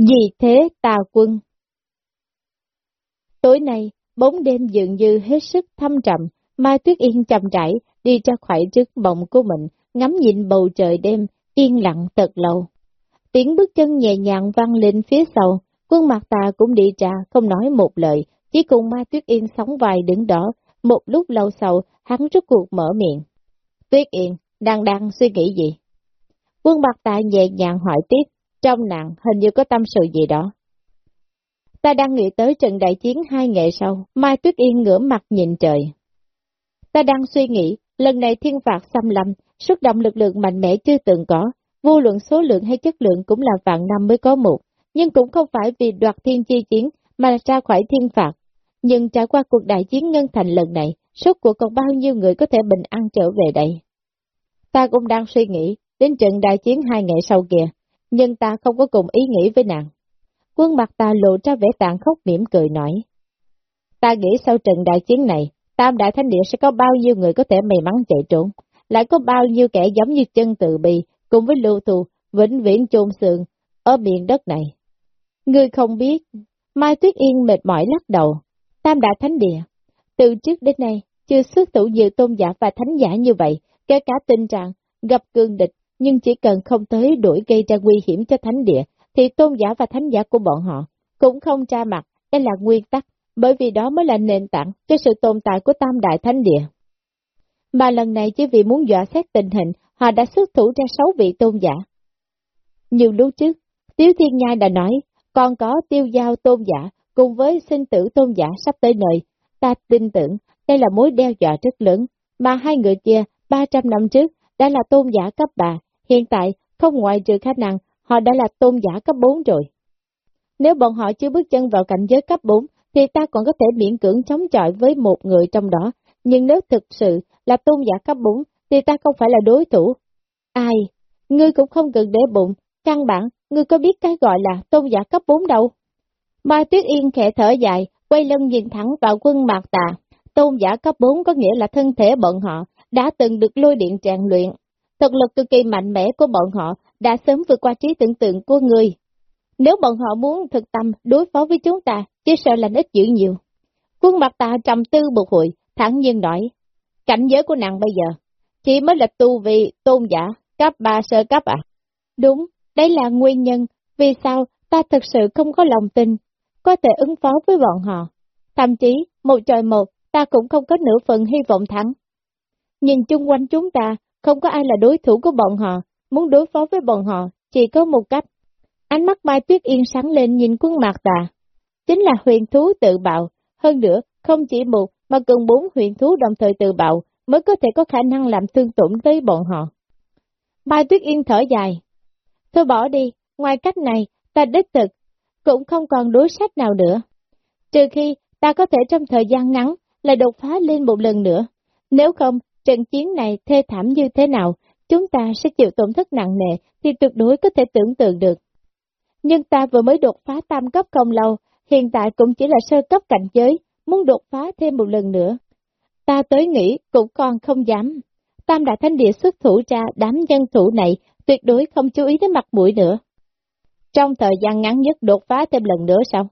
Vì thế tà quân. Tối nay, bóng đêm dường như hết sức thâm trầm, Mai Tuyết Yên chậm rãi đi ra khỏi trước mộng của mình, ngắm nhìn bầu trời đêm, yên lặng thật lâu. Tiếng bước chân nhẹ nhàng vang lên phía sau, quân mặt tà cũng đi ra, không nói một lời, chỉ cùng Mai Tuyết Yên sóng vai đứng đó, một lúc lâu sau, hắn rút cuộc mở miệng. Tuyết Yên, đang đang suy nghĩ gì? Quân mặt tà nhẹ nhàng hỏi tiếp, trong nặng hình như có tâm sự gì đó. Ta đang nghĩ tới trận đại chiến hai ngày sau, Mai Tuyết Yên ngửa mặt nhìn trời. Ta đang suy nghĩ, lần này thiên phạt xâm lâm, xuất động lực lượng mạnh mẽ chưa từng có, vô luận số lượng hay chất lượng cũng là vạn năm mới có một, nhưng cũng không phải vì đoạt thiên chi chiến mà ra khỏi thiên phạt. Nhưng trải qua cuộc đại chiến ngân thành lần này, số cuộc còn bao nhiêu người có thể bình an trở về đây? Ta cũng đang suy nghĩ đến trận đại chiến hai ngày sau kìa, nhưng ta không có cùng ý nghĩ với nàng. Quân mặt ta lộ ra vẻ tàn khốc mỉm cười nói. Ta nghĩ sau trận đại chiến này, Tam Đại Thánh Địa sẽ có bao nhiêu người có thể may mắn chạy trốn, lại có bao nhiêu kẻ giống như chân tự bì, cùng với lưu thù, vĩnh viễn chôn sườn, ở miền đất này. Ngươi không biết, Mai Tuyết Yên mệt mỏi lắc đầu, Tam Đại Thánh Địa, từ trước đến nay, chưa xuất thủ nhiều tôn giả và thánh giả như vậy, kể cả tình trạng gặp cương địch, nhưng chỉ cần không tới đuổi gây ra nguy hiểm cho thánh địa, thì tôn giả và thánh giả của bọn họ cũng không tra mặt, đây là nguyên tắc, bởi vì đó mới là nền tảng cho sự tồn tại của tam đại thánh địa. Mà lần này chỉ vì muốn dọa xét tình hình, họ đã xuất thủ ra sáu vị tôn giả. Nhiều lúc trước, Tiếu Thiên Nhai đã nói, còn có tiêu giao tôn giả cùng với sinh tử tôn giả sắp tới nơi, ta tin tưởng đây là mối đe dọa rất lớn, mà hai người kia 300 năm trước đã là tôn giả cấp bà, hiện tại không ngoại trừ khả năng họ đã là tôn giả cấp 4 rồi. Nếu bọn họ chưa bước chân vào cảnh giới cấp 4, thì ta còn có thể miễn cưỡng chống chọi với một người trong đó, nhưng nếu thực sự là tôn giả cấp 4, thì ta không phải là đối thủ. Ai? Ngươi cũng không cần để bụng, căn bản, ngươi có biết cái gọi là tôn giả cấp 4 đâu? Mai Tuyết Yên khẽ thở dài, quay lưng nhìn thẳng vào quân mạc tà. Tôn giả cấp 4 có nghĩa là thân thể bọn họ đã từng được lôi điện tràn luyện. Thực lực cực kỳ mạnh mẽ của bọn họ đã sớm vượt qua trí tưởng tượng của người. Nếu bọn họ muốn thực tâm đối phó với chúng ta, chứ sợ là ít dữ nhiều. Quân mặt ta trầm tư một hồi, thẳng nhiên nói, cảnh giới của nàng bây giờ, chỉ mới là tu vị tôn giả, cấp 3 sơ cấp à? Đúng, đây là nguyên nhân vì sao ta thực sự không có lòng tin, có thể ứng phó với bọn họ. Thậm chí, một trời một, ta cũng không có nửa phần hy vọng thắng. Nhìn chung quanh chúng ta, không có ai là đối thủ của bọn họ, muốn đối phó với bọn họ, chỉ có một cách. Ánh mắt Mai Tuyết Yên sáng lên nhìn quân mạc tà. Chính là huyền thú tự bạo, hơn nữa, không chỉ một mà cần bốn huyền thú đồng thời tự bạo mới có thể có khả năng làm thương tổn tới bọn họ. Mai Tuyết Yên thở dài. Thôi bỏ đi, ngoài cách này, ta đích thực, cũng không còn đối sách nào nữa. Trừ khi ta có thể trong thời gian ngắn lại đột phá lên một lần nữa. Nếu không, trận chiến này thê thảm như thế nào, chúng ta sẽ chịu tổn thất nặng nề thì tuyệt đối có thể tưởng tượng được. Nhưng ta vừa mới đột phá tam cấp không lâu, hiện tại cũng chỉ là sơ cấp cảnh giới, muốn đột phá thêm một lần nữa. Ta tới nghĩ cũng còn không dám. Tam đại thánh địa xuất thủ ra đám nhân thủ này tuyệt đối không chú ý đến mặt mũi nữa. Trong thời gian ngắn nhất đột phá thêm lần nữa sao?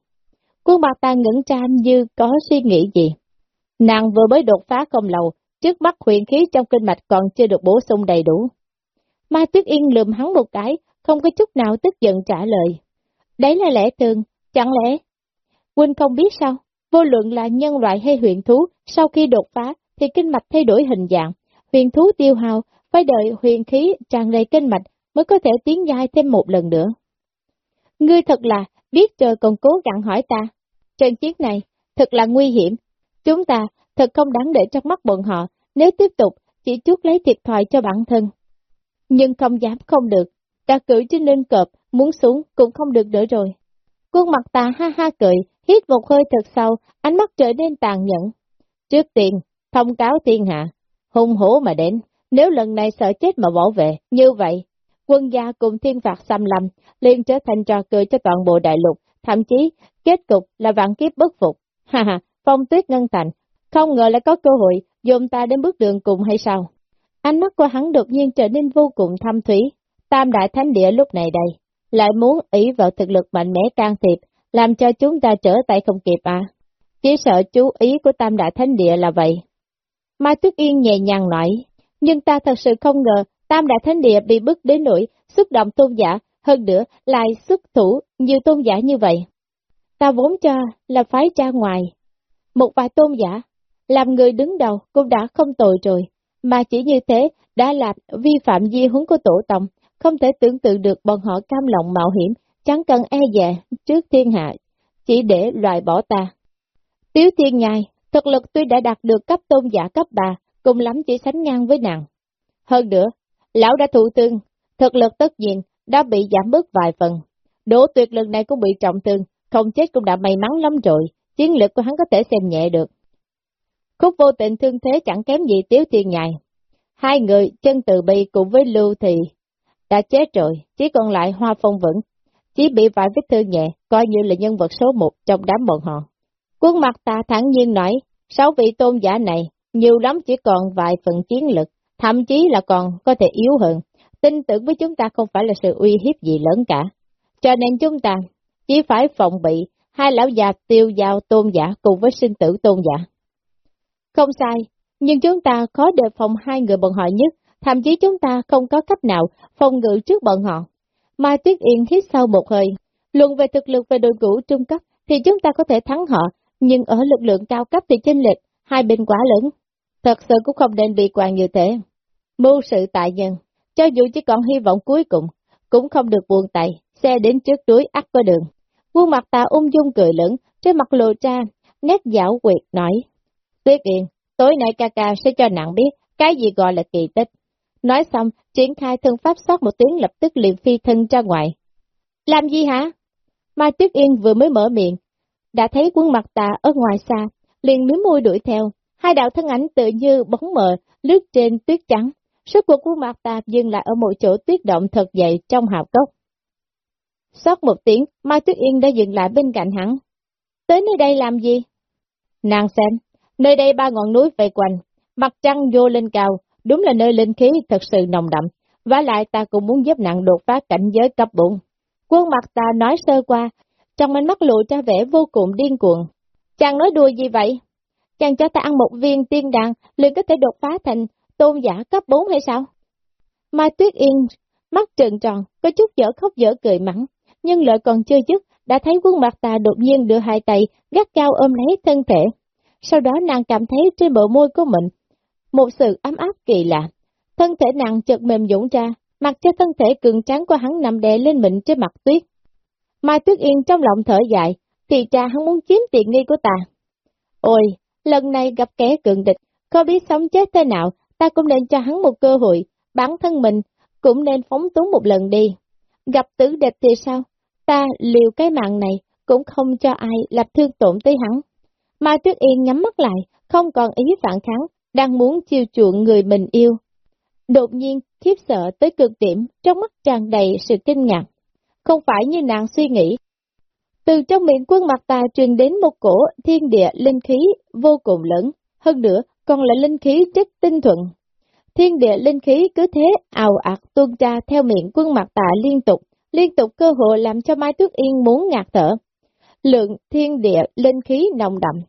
Quân mặt ta ngẩn ra như có suy nghĩ gì. Nàng vừa mới đột phá không lâu, trước mắt huyền khí trong kinh mạch còn chưa được bổ sung đầy đủ. Mai Tuyết Yên lườm hắn một cái, không có chút nào tức giận trả lời. Đấy là lẽ thường, chẳng lẽ? Huynh không biết sao? Vô luận là nhân loại hay huyền thú, sau khi đột phá thì kinh mạch thay đổi hình dạng. Huyền thú tiêu hao, phải đợi huyền khí tràn đầy kinh mạch mới có thể tiến giai thêm một lần nữa. Ngươi thật là biết trời còn cố gắng hỏi ta. Trận chiến này thật là nguy hiểm. Chúng ta thật không đáng để trong mắt bọn họ nếu tiếp tục chỉ chút lấy thiệt thòi cho bản thân. Nhưng không dám không được. Ta cử trên lưng cọp, muốn xuống cũng không được nữa rồi. khuôn mặt ta ha ha cười, hít một hơi thật sâu, ánh mắt trở nên tàn nhẫn. Trước tiên, thông cáo thiên hạ, hung hổ mà đến, nếu lần này sợ chết mà bỏ về, như vậy, quân gia cùng thiên phạt xâm lâm, liền trở thành trò cười cho toàn bộ đại lục, thậm chí, kết cục là vạn kiếp bất phục. Ha ha, phong tuyết ngân thành, không ngờ lại có cơ hội dồn ta đến bước đường cùng hay sao? Ánh mắt của hắn đột nhiên trở nên vô cùng thâm thủy. Tam đại thánh địa lúc này đây, lại muốn ý vào thực lực mạnh mẽ can thiệp, làm cho chúng ta trở tay không kịp à. Chỉ sợ chú ý của Tam Đại Thánh Địa là vậy. Mai Tuyết Yên nhẹ nhàng nói, nhưng ta thật sự không ngờ Tam Đại Thánh Địa bị bức đến nỗi xúc động tôn giả, hơn nữa lại xuất thủ nhiều tôn giả như vậy. Ta vốn cho là phái ra ngoài. Một vài tôn giả, làm người đứng đầu cũng đã không tồi rồi, mà chỉ như thế đã làm vi phạm di huấn của tổ tông, không thể tưởng tượng được bọn họ cam lòng mạo hiểm, chẳng cần e dè trước thiên hạ, chỉ để loại bỏ ta. Tiếu thiên nhai, thực lực tuy đã đạt được cấp tôn giả cấp 3, cùng lắm chỉ sánh ngang với nàng. Hơn nữa, lão đã thụ thương, thực lực tất nhiên đã bị giảm bớt vài phần. Đỗ tuyệt lần này cũng bị trọng thương, không chết cũng đã may mắn lắm rồi, chiến lực của hắn có thể xem nhẹ được. Khúc vô tình thương thế chẳng kém gì tiếu thiên nhài. Hai người chân từ bi cùng với lưu thì đã chết rồi, chỉ còn lại hoa phong vững, chỉ bị vài vết thương nhẹ, coi như là nhân vật số một trong đám bọn họ. Quân mặt ta thẳng nhiên nói, sáu vị tôn giả này, nhiều lắm chỉ còn vài phần chiến lực, thậm chí là còn có thể yếu hơn. Tin tưởng với chúng ta không phải là sự uy hiếp gì lớn cả. Cho nên chúng ta chỉ phải phòng bị hai lão già tiêu giao tôn giả cùng với sinh tử tôn giả. Không sai, nhưng chúng ta khó đề phòng hai người bọn họ nhất, thậm chí chúng ta không có cách nào phòng ngự trước bọn họ. Mai Tuyết Yên hít sau một hơi, luận về thực lực về đội ngũ trung cấp thì chúng ta có thể thắng họ, nhưng ở lực lượng cao cấp thì chênh lệch hai bên quá lớn. Thật sự cũng không nên bị quan như thế. Mưu sự tại nhân, cho dù chỉ còn hy vọng cuối cùng, cũng không được buồn tay, xe đến trước đuối ắt có đường. Quân mặt ta ung dung cười lớn, trên mặt lộ ra, nét giảo quyệt nói. Tuyết Yên, tối nay ca ca sẽ cho nặng biết cái gì gọi là kỳ tích. Nói xong, triển khai thân pháp sót một tiếng lập tức liền phi thân ra ngoài. Làm gì hả? Mai Tuyết Yên vừa mới mở miệng, đã thấy quân mặt tà ở ngoài xa, liền miếm môi đuổi theo. Hai đạo thân ảnh tự như bóng mờ, lướt trên tuyết trắng. Sức của quân mặt tà dừng lại ở một chỗ tuyết động thật dậy trong hào cốc. Xót một tiếng, Mai Tuyết Yên đã dừng lại bên cạnh hắn. Tới nơi đây làm gì? Nàng xem, nơi đây ba ngọn núi vây quanh, mặt trăng vô lên cao, đúng là nơi linh khí thật sự nồng đậm, và lại ta cũng muốn giúp nặng đột phá cảnh giới cấp bụng. Quân mặt ta nói sơ qua, trong ánh mắt lộ ra vẻ vô cùng điên cuồng. Chàng nói đùa gì vậy? Chàng cho ta ăn một viên tiên đàn, liền có thể đột phá thành tôn giả cấp 4 hay sao? Mai Tuyết Yên, mắt trợn tròn, có chút dở khóc dở cười mắng, nhưng lợi còn chưa dứt, đã thấy quân mặt ta đột nhiên đưa hai tay, gắt cao ôm lấy thân thể. Sau đó nàng cảm thấy trên bờ môi của mình một sự ấm áp kỳ lạ. Thân thể nàng chợt mềm dũng ra, mặc cho thân thể cường tráng của hắn nằm đè lên mình trên mặt tuyết. Mai Tuyết Yên trong lòng thở dài, thì cha hắn muốn chiếm tiện nghi của ta. Ôi, lần này gặp kẻ cường địch, không biết sống chết thế nào, ta cũng nên cho hắn một cơ hội, bản thân mình cũng nên phóng túng một lần đi. Gặp tử địch thì sao? Ta liều cái mạng này, cũng không cho ai lập thương tổn tới hắn. Mai Tuyết Yên nhắm mắt lại, không còn ý phản kháng, đang muốn chiêu chuộng người mình yêu. Đột nhiên, khiếp sợ tới cực điểm, trong mắt tràn đầy sự kinh ngạc. Không phải như nàng suy nghĩ. Từ trong miệng quân mặt tà truyền đến một cổ thiên địa linh khí vô cùng lớn, hơn nữa còn là linh khí chất tinh thuận. Thiên địa linh khí cứ thế ào ạt tuôn ra theo miệng quân mặt tà liên tục, liên tục cơ hội làm cho Mai Tuyết Yên muốn ngạt thở. Lượng thiên địa linh khí nồng đậm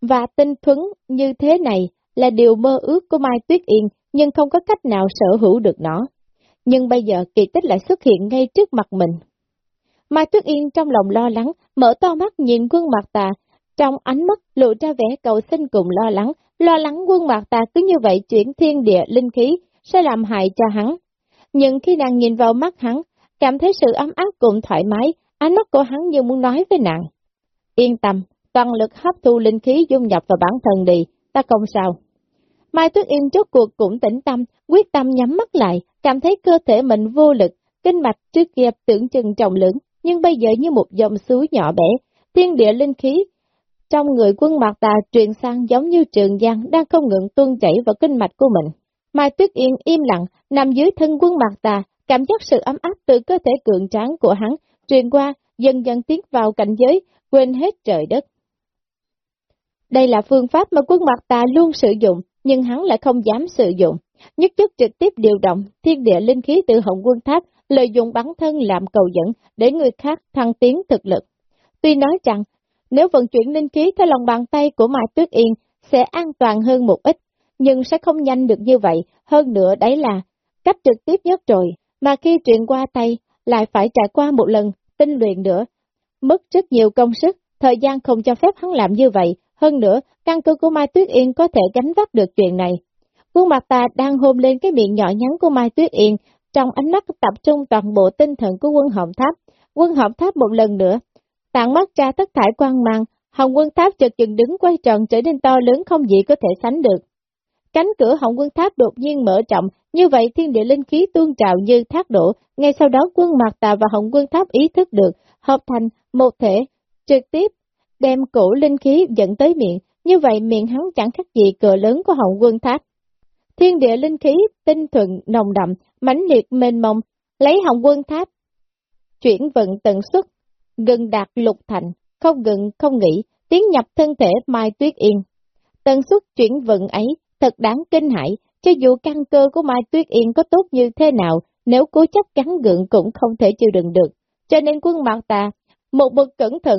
và tinh thuấn như thế này là điều mơ ước của Mai Tuyết Yên, nhưng không có cách nào sở hữu được nó. Nhưng bây giờ kỳ tích lại xuất hiện ngay trước mặt mình. Mai Tuyết Yên trong lòng lo lắng, mở to mắt nhìn quân mặt tà, trong ánh mắt lộ ra vẻ cầu xin cùng lo lắng, lo lắng quân mặt tà cứ như vậy chuyển thiên địa linh khí, sẽ làm hại cho hắn. Nhưng khi nàng nhìn vào mắt hắn, cảm thấy sự ấm áp cùng thoải mái, ánh mắt của hắn như muốn nói với nàng. Yên tâm, toàn lực hấp thu linh khí dung nhập vào bản thân đi, ta không sao. Mai Tuyết Yên chốt cuộc cũng tĩnh tâm, quyết tâm nhắm mắt lại, cảm thấy cơ thể mình vô lực, kinh mạch trước kia tưởng chừng trọng lớn, nhưng bây giờ như một dòng suối nhỏ bé, thiên địa linh khí. Trong người quân mặt tà truyền sang giống như trường giang đang không ngừng tuôn chảy vào kinh mạch của mình. Mai Tuyết Yên im lặng, nằm dưới thân quân mặt tà, cảm giác sự ấm áp từ cơ thể cường tráng của hắn, truyền qua, dần dần tiến vào cảnh giới, quên hết trời đất. Đây là phương pháp mà quân mặt ta luôn sử dụng, nhưng hắn lại không dám sử dụng. Nhất chất trực tiếp điều động, thiên địa linh khí từ hồng quân tháp lợi dụng bản thân làm cầu dẫn để người khác thăng tiến thực lực. Tuy nói rằng, nếu vận chuyển linh khí theo lòng bàn tay của Mai Tuyết Yên sẽ an toàn hơn một ít, nhưng sẽ không nhanh được như vậy, hơn nữa đấy là cách trực tiếp nhất rồi, mà khi truyền qua tay lại phải trải qua một lần tinh luyện nữa, mất rất nhiều công sức, thời gian không cho phép hắn làm như vậy, hơn nữa, căn cơ của Mai Tuyết Yên có thể gánh vác được chuyện này. Khuôn mặt ta đang hôn lên cái miệng nhỏ nhắn của Mai Tuyết Yên, trong ánh mắt tập trung toàn bộ tinh thần của quân hồng tháp. Quân hồng tháp một lần nữa, tạng mắt ra tất thải quang mang, hồng quân tháp chợt chừng đứng quay tròn trở nên to lớn không gì có thể sánh được. Cánh cửa hồng quân tháp đột nhiên mở rộng, như vậy thiên địa linh khí tuôn trào như thác đổ, ngay sau đó quân mạc tà và hồng quân tháp ý thức được, hợp thành một thể, trực tiếp đem cổ linh khí dẫn tới miệng, như vậy miệng hắn chẳng khác gì cửa lớn của hồng quân tháp. Thiên địa linh khí, tinh thuận, nồng đậm, mãnh liệt mênh mông, lấy hồng quân tháp, chuyển vận tần suất, gần đạt lục thành, không ngừng không nghỉ tiến nhập thân thể Mai Tuyết Yên. Tần suất chuyển vận ấy thật đáng kinh hãi, cho dù căn cơ của Mai Tuyết Yên có tốt như thế nào, nếu cố chấp cắn gượng cũng không thể chịu đựng được. Cho nên quân Mạc Tà, một bậc cẩn thận,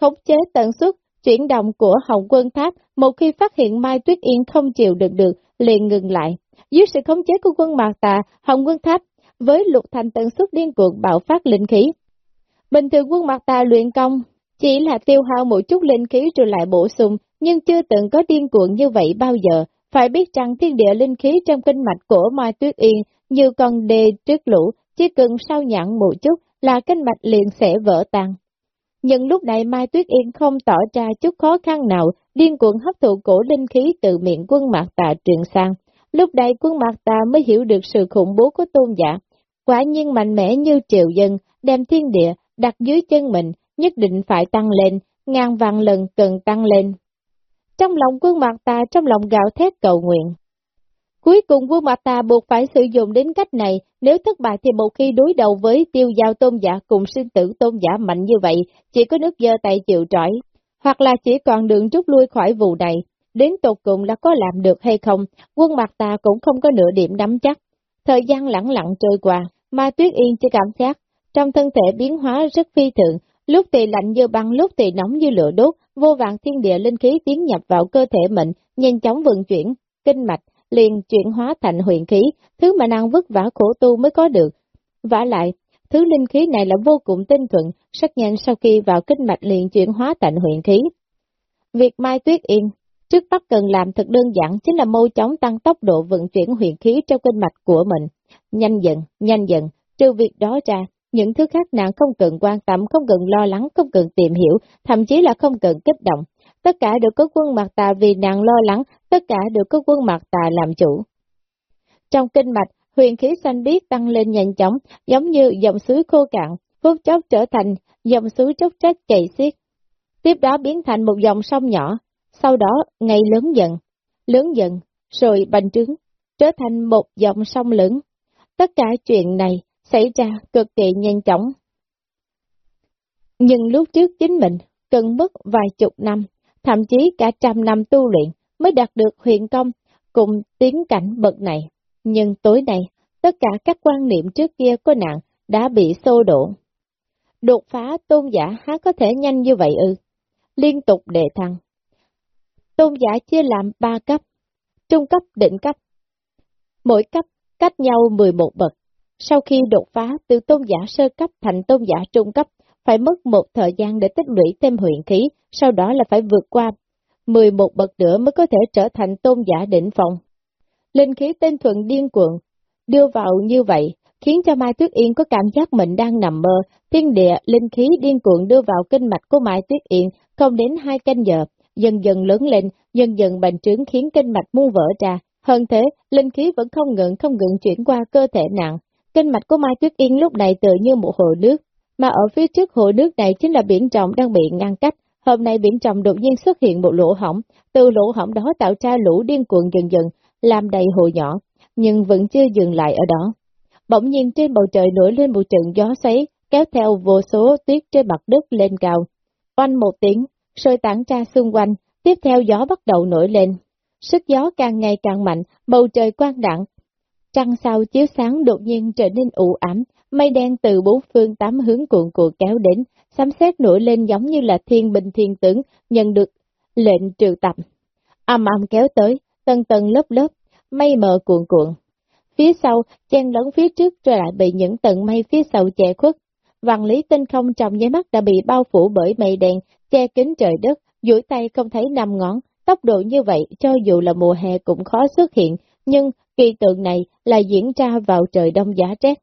khống chế tần suất, chuyển động của Hồng Quân Tháp, một khi phát hiện Mai Tuyết Yên không chịu đựng được, liền ngừng lại. Dưới sự khống chế của quân Mạc Tà, Hồng Quân Tháp, với lục thành tần suất điên cuồng bạo phát linh khí. Bình thường quân Mạc Tà luyện công, chỉ là tiêu hao một chút linh khí rồi lại bổ sung, nhưng chưa từng có điên cuồng như vậy bao giờ, phải biết rằng thiên địa linh khí trong kinh mạch của Mai Tuyết Yên như con đê trước lũ, chỉ cần sao nhặn một chút là kinh mạch liền sẽ vỡ tan. Nhưng lúc này Mai Tuyết Yên không tỏ ra chút khó khăn nào, điên cuộn hấp thụ cổ linh khí từ miệng quân mạc tà truyền sang. Lúc này quân mạc tà mới hiểu được sự khủng bố của tôn giả. Quả nhiên mạnh mẽ như triệu dân, đem thiên địa đặt dưới chân mình, nhất định phải tăng lên, ngàn vạn lần cần tăng lên. Trong lòng quân mặt ta trong lòng gạo thét cầu nguyện. Cuối cùng quân mặt ta buộc phải sử dụng đến cách này, nếu thất bại thì một khi đối đầu với tiêu giao tôn giả cùng sinh tử tôn giả mạnh như vậy, chỉ có nước dơ tay chịu trỏi, hoặc là chỉ còn đường rút lui khỏi vụ này. Đến tột cùng là có làm được hay không, quân mặt ta cũng không có nửa điểm nắm chắc. Thời gian lặng lặng trôi qua, mà tuyết yên chỉ cảm giác, trong thân thể biến hóa rất phi thường, lúc thì lạnh như băng, lúc thì nóng như lửa đốt, vô vàng thiên địa linh khí tiến nhập vào cơ thể mình, nhanh chóng vận chuyển, kinh mạch, liền chuyển hóa thành huyền khí, thứ mà nàng vất vả khổ tu mới có được. vả lại, thứ linh khí này là vô cùng tinh thuận, rất nhanh sau khi vào kinh mạch liền chuyển hóa thành huyền khí. Việc Mai Tuyết Yên, trước bắt cần làm thật đơn giản chính là mâu chóng tăng tốc độ vận chuyển huyền khí trong kinh mạch của mình. Nhanh dần, nhanh dần, trừ việc đó ra, những thứ khác nàng không cần quan tâm, không cần lo lắng, không cần tìm hiểu, thậm chí là không cần kích động. Tất cả đều có quân mặt tà vì nàng lo lắng, tất cả đều có quân mặt tà làm chủ. Trong kinh mạch, huyền khí xanh biếc tăng lên nhanh chóng, giống như dòng suối khô cạn, phút chốc trở thành dòng suối chốc trách chảy xiết. Tiếp đó biến thành một dòng sông nhỏ, sau đó ngày lớn dần, lớn dần, rồi bành trướng, trở thành một dòng sông lớn. Tất cả chuyện này xảy ra cực kỳ nhanh chóng. Nhưng lúc trước chính mình cần mất vài chục năm, thậm chí cả trăm năm tu luyện mới đạt được huyền công cùng tiến cảnh bậc này. Nhưng tối nay, tất cả các quan niệm trước kia của nạn đã bị xô đổ. Đột phá tôn giả há có thể nhanh như vậy ư? Liên tục đề thăng. Tôn giả chia làm ba cấp, trung cấp, định cấp. Mỗi cấp cách nhau 11 bậc. Sau khi đột phá từ tôn giả sơ cấp thành tôn giả trung cấp, phải mất một thời gian để tích lũy thêm huyền khí, sau đó là phải vượt qua 11 bậc nữa mới có thể trở thành tôn giả đỉnh phong. Linh khí tên thuận điên cuộn, đưa vào như vậy, khiến cho Mai Tuyết Yên có cảm giác mình đang nằm mơ, thiên địa, linh khí điên cuộn đưa vào kinh mạch của Mai Tuyết Yên, không đến hai canh giờ, dần dần lớn lên, dần dần bành trướng khiến kinh mạch muôn vỡ ra. Hơn thế, linh khí vẫn không ngừng không ngừng chuyển qua cơ thể nặng, Kinh mạch của Mai Tuyết Yên lúc này tự như một hồ nước, mà ở phía trước hồ nước này chính là biển trọng đang bị ngăn cách. Hôm nay biển trọng đột nhiên xuất hiện một lỗ hỏng, từ lỗ hỏng đó tạo ra lũ điên cuồng dần dần, làm đầy hồ nhỏ, nhưng vẫn chưa dừng lại ở đó. Bỗng nhiên trên bầu trời nổi lên một trận gió xoáy, kéo theo vô số tuyết trên mặt đất lên cao. Oanh một tiếng, sôi tản ra xung quanh, tiếp theo gió bắt đầu nổi lên. Sức gió càng ngày càng mạnh, bầu trời quang đặng, Trăng sao chiếu sáng đột nhiên trở nên u ám, mây đen từ bốn phương tám hướng cuộn cuộn kéo đến, sấm sét nổi lên giống như là thiên binh thiên tướng nhận được lệnh triệu tập. Âm âm kéo tới, tầng tầng lớp lớp, mây mờ cuộn cuộn. Phía sau, chen lẫn phía trước rồi lại bị những tầng mây phía sau che khuất. Vạn lý tinh không trong nháy mắt đã bị bao phủ bởi mây đen, che kín trời đất, duỗi tay không thấy năm ngón. Tốc độ như vậy, cho dù là mùa hè cũng khó xuất hiện, nhưng kỳ tượng này là diễn ra vào trời đông giá rét.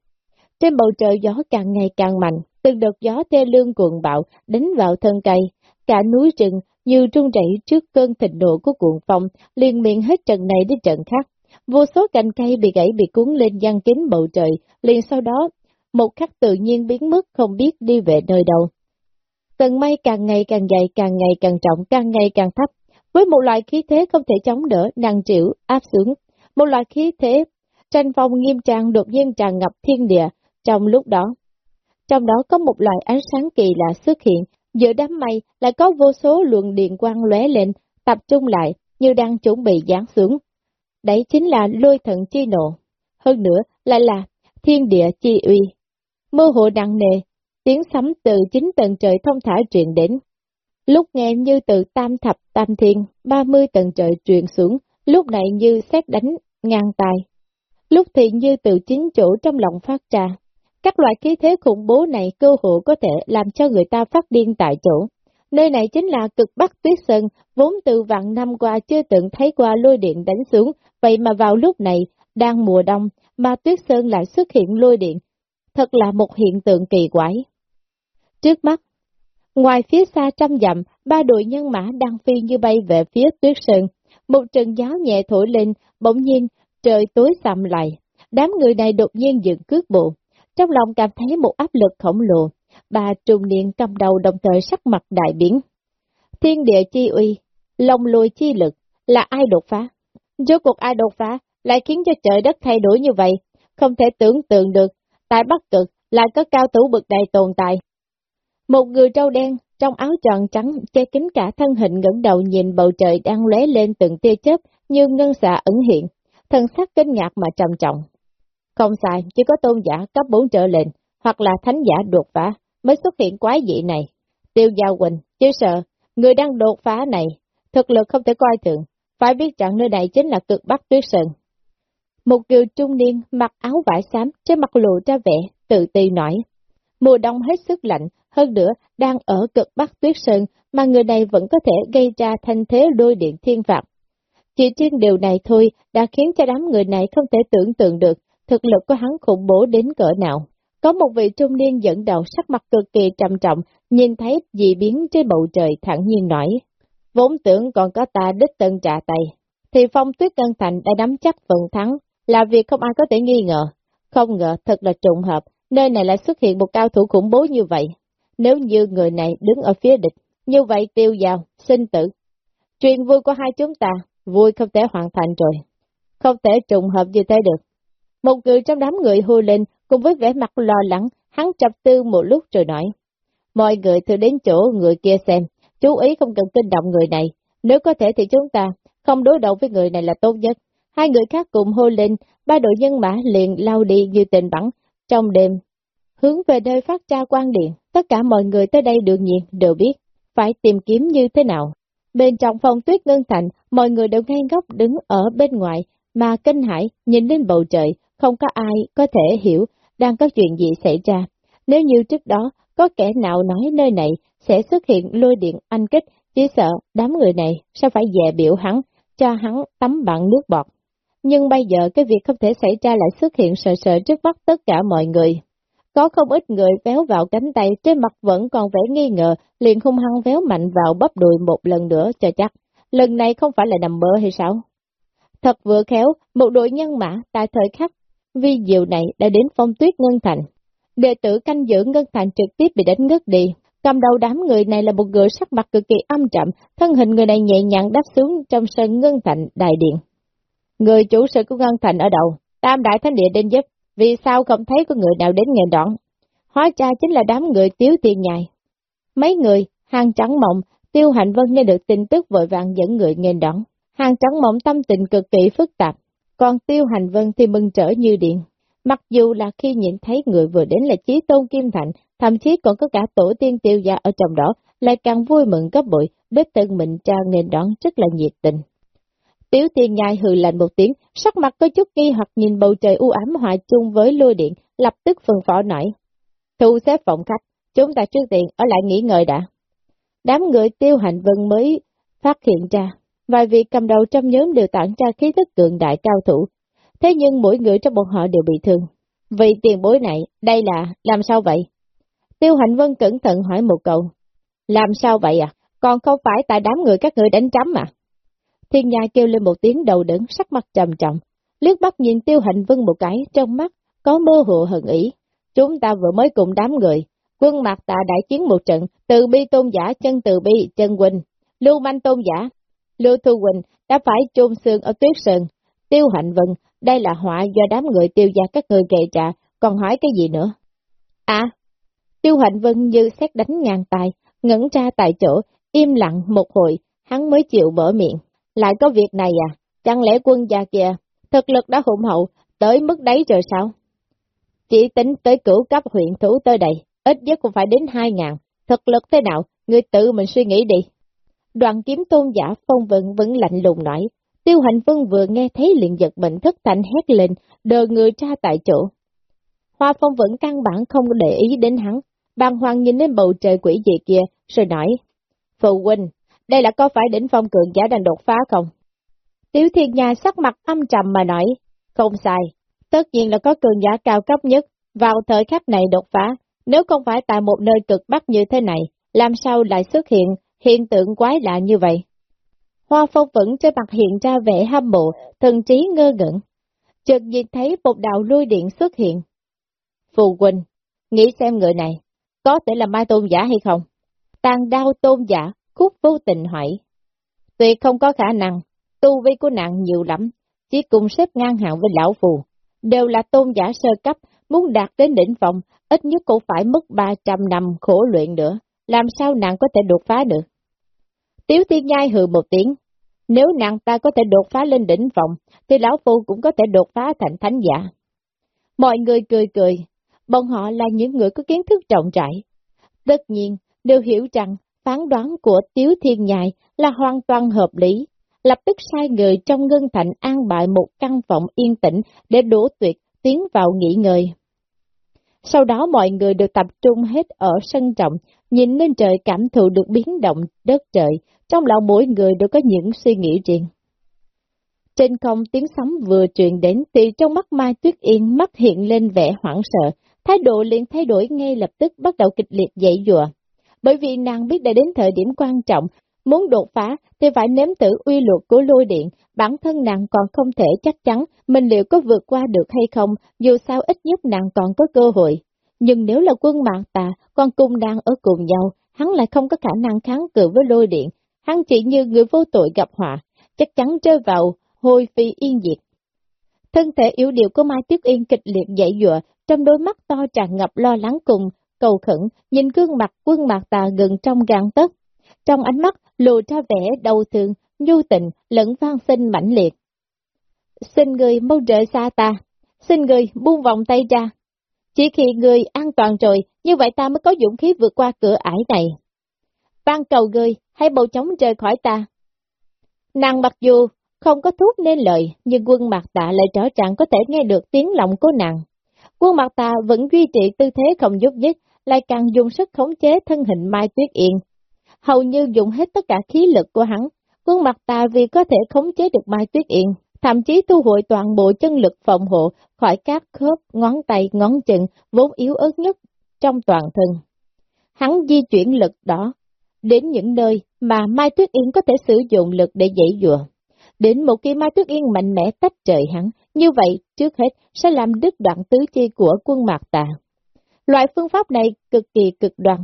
Trên bầu trời gió càng ngày càng mạnh, từng đợt gió thê lương cuồng bạo đánh vào thân cây, cả núi rừng như trung rẩy trước cơn thịnh nộ của cuộn phong, liên miệng hết trận này đến trận khác. Vô số cành cây bị gãy bị cuốn lên giăng kín bầu trời, liền sau đó, một khắc tự nhiên biến mất không biết đi về nơi đâu. Tầng mây càng ngày càng dày, càng ngày càng trọng, càng ngày càng thấp, với một loại khí thế không thể chống đỡ, năng triệu, áp xuống. Một loại khí thế, tranh phong nghiêm trang đột nhiên tràn ngập thiên địa, trong lúc đó. Trong đó có một loại ánh sáng kỳ lạ xuất hiện, giữa đám mây lại có vô số luồng điện quang lóe lên, tập trung lại, như đang chuẩn bị giáng xuống. Đấy chính là lôi thần chi nộ. Hơn nữa, lại là thiên địa chi uy. Mơ hồ nặng nề, tiếng sấm từ chính tầng trời thông thả truyền đến. Lúc nghe như từ tam thập tam thiên, ba mươi tầng trời truyền xuống, lúc này như xét đánh ngang tài. Lúc thì như từ chính chủ trong lòng phát ra. Các loại khí thế khủng bố này cơ hội có thể làm cho người ta phát điên tại chỗ. Nơi này chính là cực bắc tuyết sơn, vốn từ vạn năm qua chưa từng thấy qua lôi điện đánh xuống, vậy mà vào lúc này, đang mùa đông, mà tuyết sơn lại xuất hiện lôi điện. Thật là một hiện tượng kỳ quái. Trước mắt, ngoài phía xa trăm dặm, ba đội nhân mã đang phi như bay về phía tuyết sơn. Một trận gió nhẹ thổi lên, bỗng nhiên, trời tối sầm lại. Đám người này đột nhiên dừng cước bộ. Trong lòng cảm thấy một áp lực khổng lồ, bà trùng niên cầm đầu đồng thời sắc mặt đại biến. Thiên địa chi uy, lòng lùi chi lực, là ai đột phá? Rốt cuộc ai đột phá, lại khiến cho trời đất thay đổi như vậy, không thể tưởng tượng được, tại Bắc Cực lại có cao thủ bực đầy tồn tại. Một người trâu đen, trong áo tròn trắng, che kín cả thân hình ngẩng đầu nhìn bầu trời đang lóe lên từng tia chớp như ngân xạ ẩn hiện, thân sắc kinh ngạc mà trầm trọng. Không sai, chỉ có tôn giả cấp 4 trở lên, hoặc là thánh giả đột phá, mới xuất hiện quái dị này. Tiêu Giao Quỳnh, chứ sợ, người đang đột phá này, thực lực không thể coi thường, phải biết rằng nơi này chính là cực bắc tuyết sơn. Một kiều trung niên mặc áo vải xám, trên mặt lộ ra vẻ, tự ti nói. Mùa đông hết sức lạnh, hơn nữa đang ở cực bắc tuyết sơn mà người này vẫn có thể gây ra thanh thế đôi điện thiên phạt. Chỉ riêng điều này thôi đã khiến cho đám người này không thể tưởng tượng được thực lực của hắn khủng bố đến cỡ nào. Có một vị trung niên dẫn đầu sắc mặt cực kỳ trầm trọng, nhìn thấy dị biến trên bầu trời thẳng nhiên nói. Vốn tưởng còn có ta đích tân trả tay, thì phong tuyết ngân thành đã nắm chắc phần thắng, là việc không ai có thể nghi ngờ. Không ngờ thật là trùng hợp, nơi này lại xuất hiện một cao thủ khủng bố như vậy. Nếu như người này đứng ở phía địch, như vậy tiêu vào, sinh tử. Chuyện vui của hai chúng ta, vui không thể hoàn thành rồi. Không thể trùng hợp như thế được. Một người trong đám người hô lên, cùng với vẻ mặt lo lắng, hắn trầm tư một lúc rồi nói. Mọi người thử đến chỗ người kia xem, chú ý không cần kinh động người này, nếu có thể thì chúng ta không đối đầu với người này là tốt nhất. Hai người khác cùng hô lên, ba đội nhân mã liền lao đi như tình bắn, trong đêm. Hướng về nơi phát ra quan điện, tất cả mọi người tới đây đương nhiên đều biết, phải tìm kiếm như thế nào. Bên trong phòng tuyết ngân thành, mọi người đều ngay ngốc đứng ở bên ngoài, mà kinh hải nhìn lên bầu trời, không có ai có thể hiểu đang có chuyện gì xảy ra. Nếu như trước đó có kẻ nào nói nơi này sẽ xuất hiện lôi điện anh kích, chỉ sợ đám người này sẽ phải dè biểu hắn, cho hắn tắm bằng nước bọt. Nhưng bây giờ cái việc không thể xảy ra lại xuất hiện sợ sợ trước mắt tất cả mọi người. Có không ít người véo vào cánh tay, trên mặt vẫn còn vẻ nghi ngờ, liền hung hăng véo mạnh vào bắp đùi một lần nữa cho chắc. Lần này không phải là nằm mơ hay sao? Thật vừa khéo, một đội nhân mã tại thời khắc vi diệu này đã đến phong tuyết Ngân Thành. Đệ tử canh giữ Ngân Thành trực tiếp bị đánh ngất đi. Cầm đầu đám người này là một người sắc mặt cực kỳ âm trầm, thân hình người này nhẹ nhàng đáp xuống trong sân Ngân Thành đại điện. Người chủ sự của Ngân Thành ở đầu, Tam Đại Thánh Địa đến giúp, vì sao không thấy có người nào đến nghề đoạn? Hóa ra chính là đám người tiếu tiền nhài. Mấy người, hàng trắng mộng, tiêu hạnh vân nghe được tin tức vội vàng dẫn người nghề đoạn. Hàng trắng mộng tâm tình cực kỳ phức tạp, còn tiêu hành vân thì mừng trở như điện. Mặc dù là khi nhìn thấy người vừa đến là Chí Tôn Kim thạnh, thậm chí còn có cả tổ tiên tiêu gia ở trong đó, lại càng vui mừng gấp bội, đích thân mình cha nghênh đón rất là nhiệt tình. Tiểu tiên nhai hừ lạnh một tiếng, sắc mặt có chút nghi hoặc nhìn bầu trời u ám hòa chung với lôi điện, lập tức phân phó nổi. Thu xếp phòng khách, chúng ta trước tiên ở lại nghỉ ngơi đã. Đám người tiêu hành vân mới phát hiện ra, vài vị cầm đầu trong nhóm đều tản ra khí thức cường đại cao thủ. Thế nhưng mỗi người trong bọn họ đều bị thương. Vì tiền bối này, đây là, làm sao vậy? Tiêu Hạnh Vân cẩn thận hỏi một câu. Làm sao vậy à? Còn không phải tại đám người các người đánh trắm à? Thiên nhai kêu lên một tiếng đầu đớn sắc mặt trầm trọng. Liếc bắt nhìn Tiêu Hạnh Vân một cái, trong mắt có mơ hồ hận ý. Chúng ta vừa mới cùng đám người, quân mặt tạ đại chiến một trận, từ bi tôn giả chân từ bi chân huynh, lưu manh tôn giả, lưu thu huynh đã phải chôn xương ở tuyết sơn. Tiêu Hạnh Vân, đây là họa do đám người tiêu gia các người gây trả, còn hỏi cái gì nữa? À, Tiêu Hạnh Vân như xét đánh ngang tài, ngẩn ra tại chỗ, im lặng một hồi, hắn mới chịu mở miệng. Lại có việc này à? Chẳng lẽ quân gia kìa, thực lực đã hùng hậu, tới mức đấy rồi sao? Chỉ tính tới cửu cấp huyện thủ tới đây, ít nhất cũng phải đến hai ngàn, thực lực thế nào, người tự mình suy nghĩ đi. Đoàn kiếm tôn giả phong vận vẫn lạnh lùng nói, tiêu hành vân vừa nghe thấy liền giật mình thức thành hét lên, đờ người ra tại chỗ. Hoa phong vẫn căn bản không để ý đến hắn, bàng hoàng nhìn lên bầu trời quỷ dị kia, rồi nói, Phụ huynh, đây là có phải đỉnh phong cường giả đang đột phá không? Tiểu thiên nhà sắc mặt âm trầm mà nói, không sai, tất nhiên là có cường giả cao cấp nhất, vào thời khắc này đột phá, nếu không phải tại một nơi cực bắc như thế này, làm sao lại xuất hiện hiện tượng quái lạ như vậy? Hoa phong vẫn trên mặt hiện ra vẻ hâm mộ, thần trí ngơ ngẩn. Chợt nhìn thấy một đạo lôi điện xuất hiện. Phù huynh, nghĩ xem người này, có thể là mai tôn giả hay không? Tàn đao tôn giả, Cúc vô tình hỏi. Tuyệt không có khả năng, tu vi của nàng nhiều lắm, chỉ cùng xếp ngang hạng với lão phù. Đều là tôn giả sơ cấp, muốn đạt đến đỉnh phòng, ít nhất cũng phải mất 300 năm khổ luyện nữa, làm sao nàng có thể đột phá được? Tiếu tiên nhai hừ một tiếng, nếu nàng ta có thể đột phá lên đỉnh phòng, thì lão phu cũng có thể đột phá thành thánh giả. Mọi người cười cười, bọn họ là những người có kiến thức trọng trải. Tất nhiên, đều hiểu rằng phán đoán của Tiếu Thiên Nhài là hoàn toàn hợp lý, lập tức sai người trong ngân thành an bại một căn phòng yên tĩnh để đổ tuyệt tiến vào nghỉ ngơi. Sau đó mọi người được tập trung hết ở sân trọng, nhìn lên trời cảm thụ được biến động đất trời, trong lòng mỗi người đều có những suy nghĩ riêng. Trên không tiếng sấm vừa truyền đến thì trong mắt Mai Tuyết Yên mắt hiện lên vẻ hoảng sợ, thái độ liền thay đổi ngay lập tức bắt đầu kịch liệt dậy dùa. Bởi vì nàng biết đã đến thời điểm quan trọng, muốn đột phá thì phải nếm thử uy luật của lôi điện, bản thân nàng còn không thể chắc chắn mình liệu có vượt qua được hay không, dù sao ít nhất nàng còn có cơ hội. Nhưng nếu là quân mạng tà, còn cùng đang ở cùng nhau, hắn lại không có khả năng kháng cự với lôi điện, hắn chỉ như người vô tội gặp họa, chắc chắn rơi vào hôi phi yên diệt. Thân thể yếu điệu của Mai Tuyết Yên kịch liệt dậy dụa, trong đôi mắt to tràn ngập lo lắng cùng, cầu khẩn, nhìn gương mặt quân mạc tà gần trong gan tấc. Trong ánh mắt lộ ra vẻ đau thương, nhu tình, lẫn vang sinh mãnh liệt. Xin người mau rời xa ta, xin người buông vòng tay ra. Chỉ khi người an toàn rồi, như vậy ta mới có dũng khí vượt qua cửa ải này. Ban cầu người, hãy bầu chóng rời khỏi ta. Nàng mặc dù không có thuốc nên lời, nhưng quân mặt tạ lại rõ ràng có thể nghe được tiếng lòng của nàng. Quân mặt tạ vẫn duy trì tư thế không giúp dứt, lại càng dùng sức khống chế thân hình Mai Tuyết Yên. Hầu như dùng hết tất cả khí lực của hắn, quân mặt ta vì có thể khống chế được Mai Tuyết Yên, thậm chí thu hồi toàn bộ chân lực phòng hộ khỏi các khớp, ngón tay, ngón chân, vốn yếu ớt nhất trong toàn thân. Hắn di chuyển lực đó đến những nơi mà Mai Tuyết Yên có thể sử dụng lực để dãy dùa. Đến một khi Mai Tuyết Yên mạnh mẽ tách trời hắn, như vậy trước hết sẽ làm đứt đoạn tứ chi của quân mạc tà. Loại phương pháp này cực kỳ cực đoan,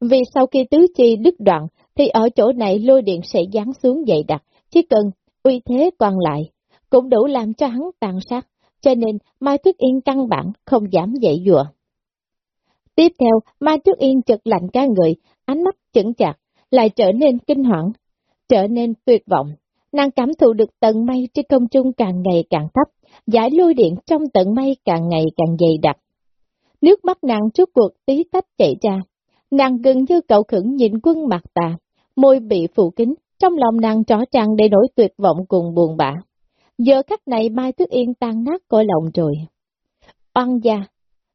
vì sau khi tứ chi đứt đoạn thì ở chỗ này lôi điện sẽ giáng xuống dày đặc, chỉ cần uy thế còn lại, cũng đủ làm cho hắn tàn sát, cho nên Mai Tuyết Yên căn bản không dám dậy dùa. Tiếp theo, Mai Tuyết Yên chật lạnh ca người, ánh mắt chững chặt, lại trở nên kinh hoảng, trở nên tuyệt vọng. Nàng cảm thụ được tầng mây trên công trung càng ngày càng thấp, giải lôi điện trong tầng mây càng ngày càng dày đặc. Nước mắt nàng trước cuộc tí tách chảy ra, nàng gần như cậu khẩn nhìn quân mặt tà, môi bị phủ kính, trong lòng nàng rõ ràng để nỗi tuyệt vọng cùng buồn bã. Giờ khắc này Mai Tuyết Yên tan nát cõi lòng rồi. Oan gia,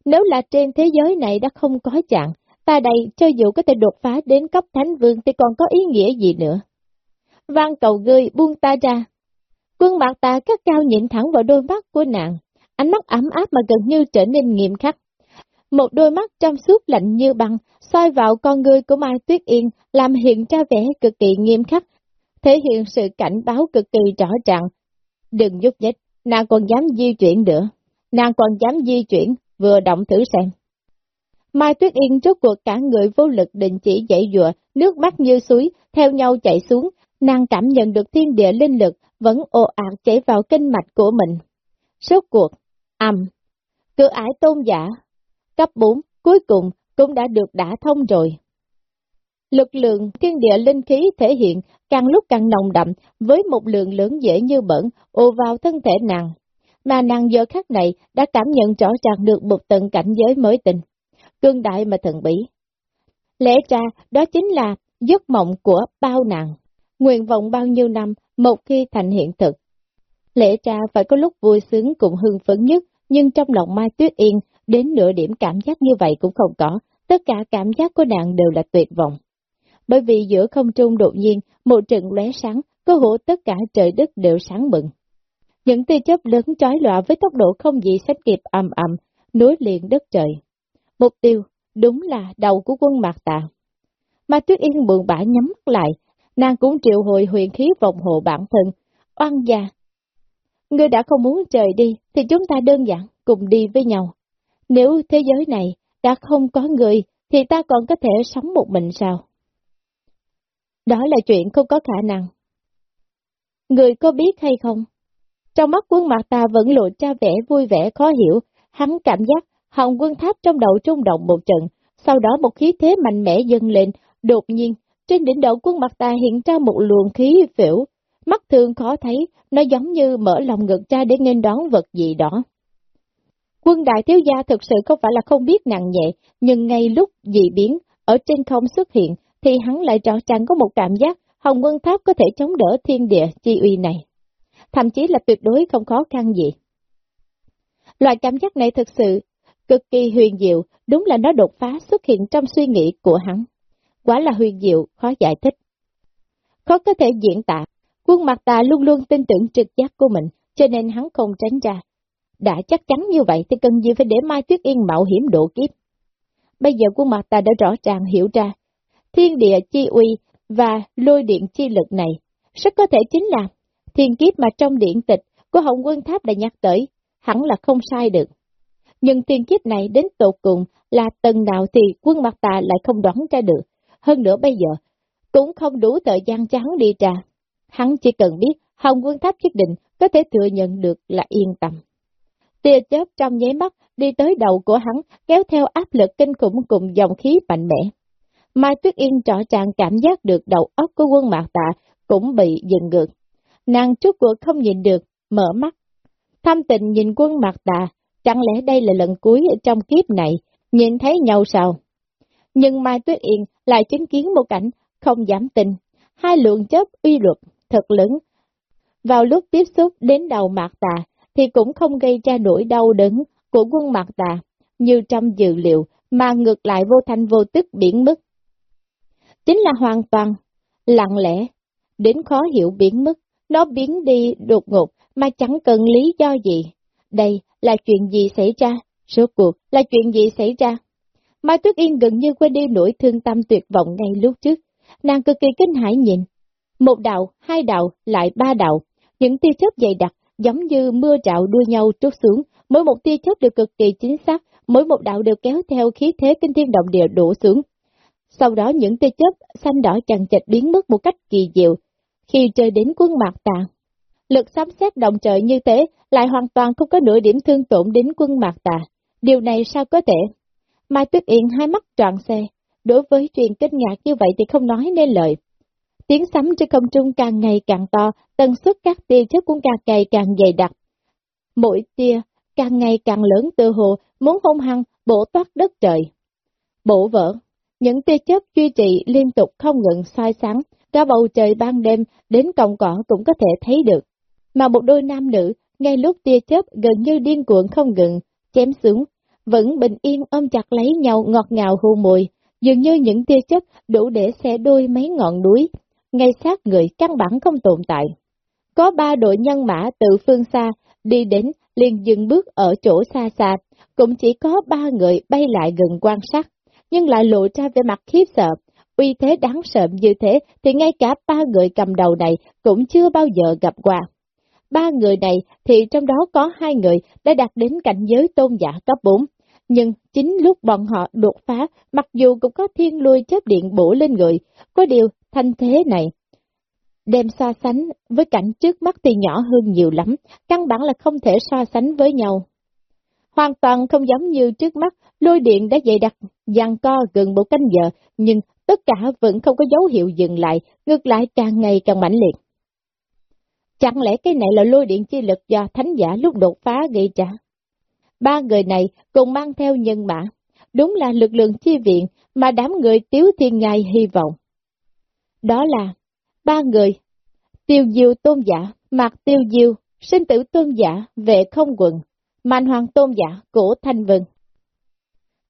nếu là trên thế giới này đã không có chàng, ta đây cho dù có thể đột phá đến cấp thánh vương thì còn có ý nghĩa gì nữa. Vang cầu gơi buông ta ra. Quân mặt ta cắt cao nhìn thẳng vào đôi mắt của nàng, ánh mắt ấm áp mà gần như trở nên nghiêm khắc. Một đôi mắt trong suốt lạnh như băng, soi vào con người của Mai Tuyết Yên, làm hiện ra vẻ cực kỳ nghiêm khắc, thể hiện sự cảnh báo cực kỳ rõ ràng. Đừng giúp nhích, nàng còn dám di chuyển nữa, nàng còn dám di chuyển, vừa động thử xem. Mai Tuyết Yên trước cuộc cả người vô lực định chỉ dậy dùa, nước mắt như suối, theo nhau chạy xuống, nàng cảm nhận được thiên địa linh lực vẫn ồ ạt chảy vào kinh mạch của mình. Số cuộc, ầm, cửa ải tôn giả, cấp 4, cuối cùng cũng đã được đả thông rồi. Lực lượng thiên địa linh khí thể hiện càng lúc càng nồng đậm với một lượng lớn dễ như bẩn ô vào thân thể nàng. Mà nàng giờ khắc này đã cảm nhận rõ ràng được một tầng cảnh giới mới tình, cương đại mà thần bí. Lẽ ra đó chính là giấc mộng của bao nàng, nguyện vọng bao nhiêu năm một khi thành hiện thực. Lẽ ra phải có lúc vui sướng cùng hưng phấn nhất, nhưng trong lòng Mai Tuyết Yên, đến nửa điểm cảm giác như vậy cũng không có, tất cả cảm giác của nàng đều là tuyệt vọng bởi vì giữa không trung đột nhiên một trận lóe sáng, cơ hồ tất cả trời đất đều sáng bừng. Những tia chớp lớn trói lọa với tốc độ không gì sánh kịp ầm ầm, nối liền đất trời. Mục tiêu, đúng là đầu của quân mạc tà. Mà Tuyết Yên buồn bã nhắm mắt lại, nàng cũng triệu hồi huyền khí vòng hộ bản thân, oan gia. Ngươi đã không muốn trời đi, thì chúng ta đơn giản cùng đi với nhau. Nếu thế giới này đã không có người, thì ta còn có thể sống một mình sao? Đó là chuyện không có khả năng. Người có biết hay không? Trong mắt quân mặt ta vẫn lộ ra vẻ vui vẻ khó hiểu, hắn cảm giác hồng quân tháp trong đầu trung động một trận, sau đó một khí thế mạnh mẽ dâng lên, đột nhiên, trên đỉnh đầu quân mặt ta hiện ra một luồng khí phiểu, mắt thường khó thấy, nó giống như mở lòng ngực ra để nghênh đón vật gì đó. Quân đại thiếu gia thực sự không phải là không biết nặng nhẹ, nhưng ngay lúc dị biến, ở trên không xuất hiện, thì hắn lại rõ ràng có một cảm giác Hồng Quân Tháp có thể chống đỡ thiên địa chi uy này. Thậm chí là tuyệt đối không khó khăn gì. Loại cảm giác này thực sự cực kỳ huyền diệu, đúng là nó đột phá xuất hiện trong suy nghĩ của hắn. quá là huyền diệu, khó giải thích. Khó có thể diễn tả, quân mặt ta luôn luôn tin tưởng trực giác của mình, cho nên hắn không tránh ra. Đã chắc chắn như vậy thì cần gì phải để Mai Tuyết Yên mạo hiểm độ kiếp. Bây giờ quân mặt ta đã rõ ràng hiểu ra, thiên địa chi uy và lôi điện chi lực này, rất có thể chính là thiên kiếp mà trong điện tịch của Hồng Quân Tháp đã nhắc tới, hẳn là không sai được. Nhưng thiên kiếp này đến tột cùng là tầng nào thì quân mặt tà lại không đoán ra được. Hơn nữa bây giờ, cũng không đủ thời gian cho hắn đi ra. Hắn chỉ cần biết Hồng Quân Tháp quyết định có thể thừa nhận được là yên tâm. Tia chớp trong nháy mắt đi tới đầu của hắn kéo theo áp lực kinh khủng cùng dòng khí mạnh mẽ. Mai Tuyết Yên rõ ràng cảm giác được đầu óc của quân mạc tạ cũng bị dừng ngược. Nàng trước cuộc không nhìn được, mở mắt. Thâm tình nhìn quân mạc tạ, chẳng lẽ đây là lần cuối trong kiếp này, nhìn thấy nhau sao? Nhưng Mai Tuyết Yên lại chứng kiến một cảnh không dám tin. Hai lượng chớp uy luật, thật lớn. Vào lúc tiếp xúc đến đầu mạc tà, thì cũng không gây ra nỗi đau đớn của quân mặt tà, như trong dự liệu, mà ngược lại vô thanh vô tức biển mất chính là hoàn toàn lặng lẽ, đến khó hiểu biến mất, nó biến đi đột ngột mà chẳng cần lý do gì. Đây là chuyện gì xảy ra? Số cuộc là chuyện gì xảy ra? Mai Tuyết Yên gần như quên đi nỗi thương tâm tuyệt vọng ngay lúc trước. Nàng cực kỳ kinh hãi nhìn. Một đạo, hai đạo, lại ba đạo. Những tia chớp dày đặc, giống như mưa trạo đua nhau trút xuống. Mỗi một tia chớp đều cực kỳ chính xác, mỗi một đạo đều kéo theo khí thế kinh thiên động địa đổ xuống. Sau đó những tia chớp xanh đỏ chằng chịch biến mất một cách kỳ diệu, khi chơi đến quân mạc tà. Lực sấm xét động trời như thế lại hoàn toàn không có nửa điểm thương tổn đến quân mạc tà. Điều này sao có thể? Mai Tuyết Yên hai mắt tròn xe, đối với chuyện kinh ngạc như vậy thì không nói nên lời. Tiếng sấm trên không trung càng ngày càng to, tần suất các tia chớp cũng càng ngày càng dày đặc. mỗi tia càng ngày càng lớn tự hồ muốn hung hăng bổ toát đất trời. Bổ vỡ, những tia chớp duy trì liên tục không ngừng soi sáng, cả bầu trời ban đêm đến còng cỏ cũng có thể thấy được. Mà một đôi nam nữ, ngay lúc tia chớp gần như điên cuộn không ngừng, chém xuống, vẫn bình yên ôm chặt lấy nhau ngọt ngào hù mùi, dường như những tia chớp đủ để xe đôi mấy ngọn núi, ngay sát người căn bản không tồn tại. Có ba đội nhân mã từ phương xa đi đến liền dừng bước ở chỗ xa xa, cũng chỉ có ba người bay lại gần quan sát, nhưng lại lộ ra về mặt khiếp sợ. Uy thế đáng sợ như thế thì ngay cả ba người cầm đầu này cũng chưa bao giờ gặp qua. Ba người này thì trong đó có hai người đã đạt đến cảnh giới tôn giả cấp 4, nhưng chính lúc bọn họ đột phá, mặc dù cũng có thiên lôi chớp điện bổ lên người, có điều thanh thế này đem so sánh với cảnh trước mắt thì nhỏ hơn nhiều lắm, căn bản là không thể so sánh với nhau. Hoàn toàn không giống như trước mắt, lôi điện đã dày đặc, giằng co gần một canh giờ, nhưng tất cả vẫn không có dấu hiệu dừng lại, ngược lại càng ngày càng mãnh liệt. Chẳng lẽ cái này là lôi điện chi lực do thánh giả lúc đột phá gây ra? Ba người này cùng mang theo nhân mã, đúng là lực lượng chi viện mà đám người tiếu thiên ngai hy vọng. Đó là ba người, tiêu diêu tôn giả, mạc tiêu diêu, sinh tử tôn giả, vệ không quận, mạnh hoàng tôn giả, cổ thanh vân.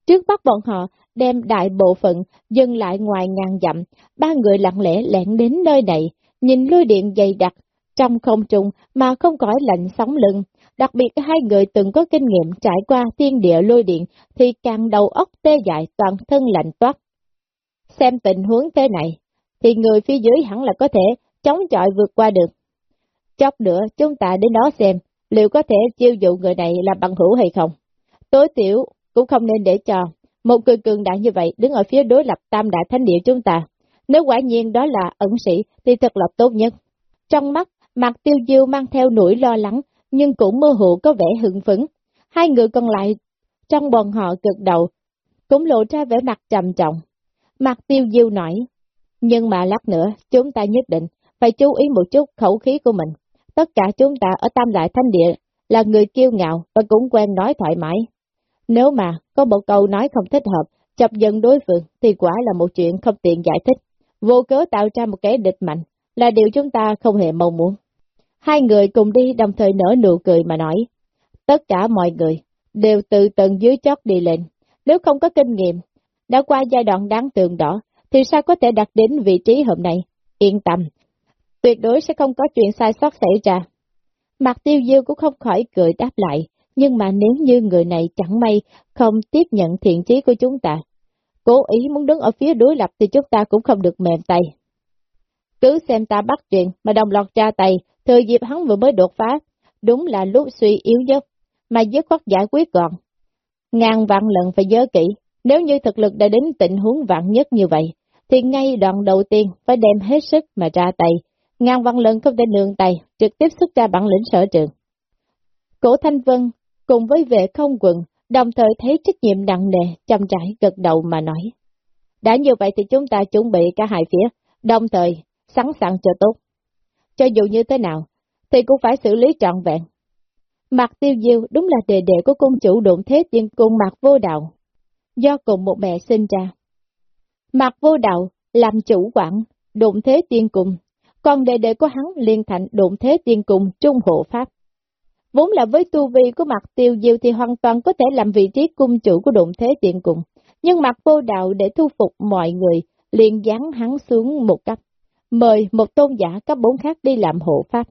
Trước bắt bọn họ đem đại bộ phận dừng lại ngoài ngàn dặm, ba người lặng lẽ lẹn đến nơi này, nhìn lôi điện dày đặc, trong không trung mà không cõi lạnh sóng lưng. Đặc biệt hai người từng có kinh nghiệm trải qua thiên địa lôi điện thì càng đầu óc tê dại toàn thân lạnh toát. Xem tình huống thế này, thì người phía dưới hẳn là có thể chống chọi vượt qua được. Chốc nữa chúng ta đến đó xem, liệu có thể chiêu dụ người này là bằng hữu hay không. Tối tiểu cũng không nên để cho một người cường đại như vậy đứng ở phía đối lập tam đại thánh địa chúng ta. Nếu quả nhiên đó là ẩn sĩ thì thật là tốt nhất. Trong mắt, mặt tiêu diêu mang theo nỗi lo lắng, nhưng cũng mơ hồ có vẻ hưng phấn. Hai người còn lại, trong bọn họ cực đầu, cũng lộ ra vẻ mặt trầm trọng. Mặt tiêu diêu nói, nhưng mà lát nữa, chúng ta nhất định phải chú ý một chút khẩu khí của mình. Tất cả chúng ta ở Tam Đại Thanh Địa là người kiêu ngạo và cũng quen nói thoải mái. Nếu mà có một câu nói không thích hợp, chọc giận đối phương thì quả là một chuyện không tiện giải thích. Vô cớ tạo ra một cái địch mạnh là điều chúng ta không hề mong muốn. Hai người cùng đi đồng thời nở nụ cười mà nói. Tất cả mọi người đều từ tầng dưới chót đi lên. Nếu không có kinh nghiệm, đã qua giai đoạn đáng tường đỏ, thì sao có thể đạt đến vị trí hôm nay? Yên tâm, tuyệt đối sẽ không có chuyện sai sót xảy ra. Mặt tiêu diêu cũng không khỏi cười đáp lại, nhưng mà nếu như người này chẳng may không tiếp nhận thiện chí của chúng ta, cố ý muốn đứng ở phía đối lập thì chúng ta cũng không được mềm tay. Cứ xem ta bắt chuyện mà đồng loạt ra tay, thời dịp hắn vừa mới đột phá, đúng là lúc suy yếu nhất, mà dứt khoát giải quyết gọn. Ngàn vạn lần phải nhớ kỹ, nếu như thực lực đã đến tình huống vạn nhất như vậy, thì ngay đoạn đầu tiên phải đem hết sức mà ra tay. Ngàn vạn lần không thể nương tay, trực tiếp xuất ra bản lĩnh sở trường. Cổ Thanh Vân cùng với vệ không quần, đồng thời thấy trách nhiệm nặng nề, chăm trải gật đầu mà nói. Đã như vậy thì chúng ta chuẩn bị cả hai phía, đồng thời sẵn sàng cho tốt. Cho dù như thế nào, thì cũng phải xử lý trọn vẹn. Mặt tiêu diêu đúng là đề đệ của cung chủ đụng thế tiên cung mặt vô đạo, do cùng một mẹ sinh ra. Mặt vô đạo làm chủ quản, đụng thế tiên cung, còn đệ đệ của hắn liên thành đụng thế tiên cung trung hộ pháp. Vốn là với tu vi của mặt tiêu diêu thì hoàn toàn có thể làm vị trí cung chủ của đụng thế tiên cung, nhưng mặt vô đạo để thu phục mọi người, liền dán hắn xuống một cấp, mời một tôn giả cấp bốn khác đi làm hộ pháp.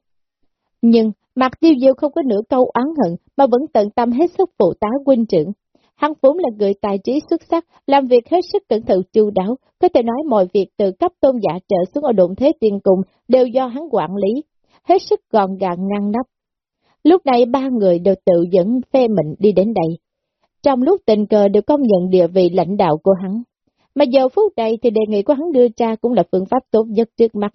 Nhưng mặt tiêu diêu không có nửa câu oán hận mà vẫn tận tâm hết sức phụ tá huynh trưởng, Hắn vốn là người tài trí xuất sắc, làm việc hết sức cẩn thận chu đáo, có thể nói mọi việc từ cấp tôn giả trở xuống ở độn thế tiên cùng đều do hắn quản lý, hết sức gọn gàng ngăn nắp. Lúc này ba người đều tự dẫn phe mình đi đến đây. Trong lúc tình cờ đều công nhận địa vị lãnh đạo của hắn. Mà giờ phút này thì đề nghị của hắn đưa ra cũng là phương pháp tốt nhất trước mắt.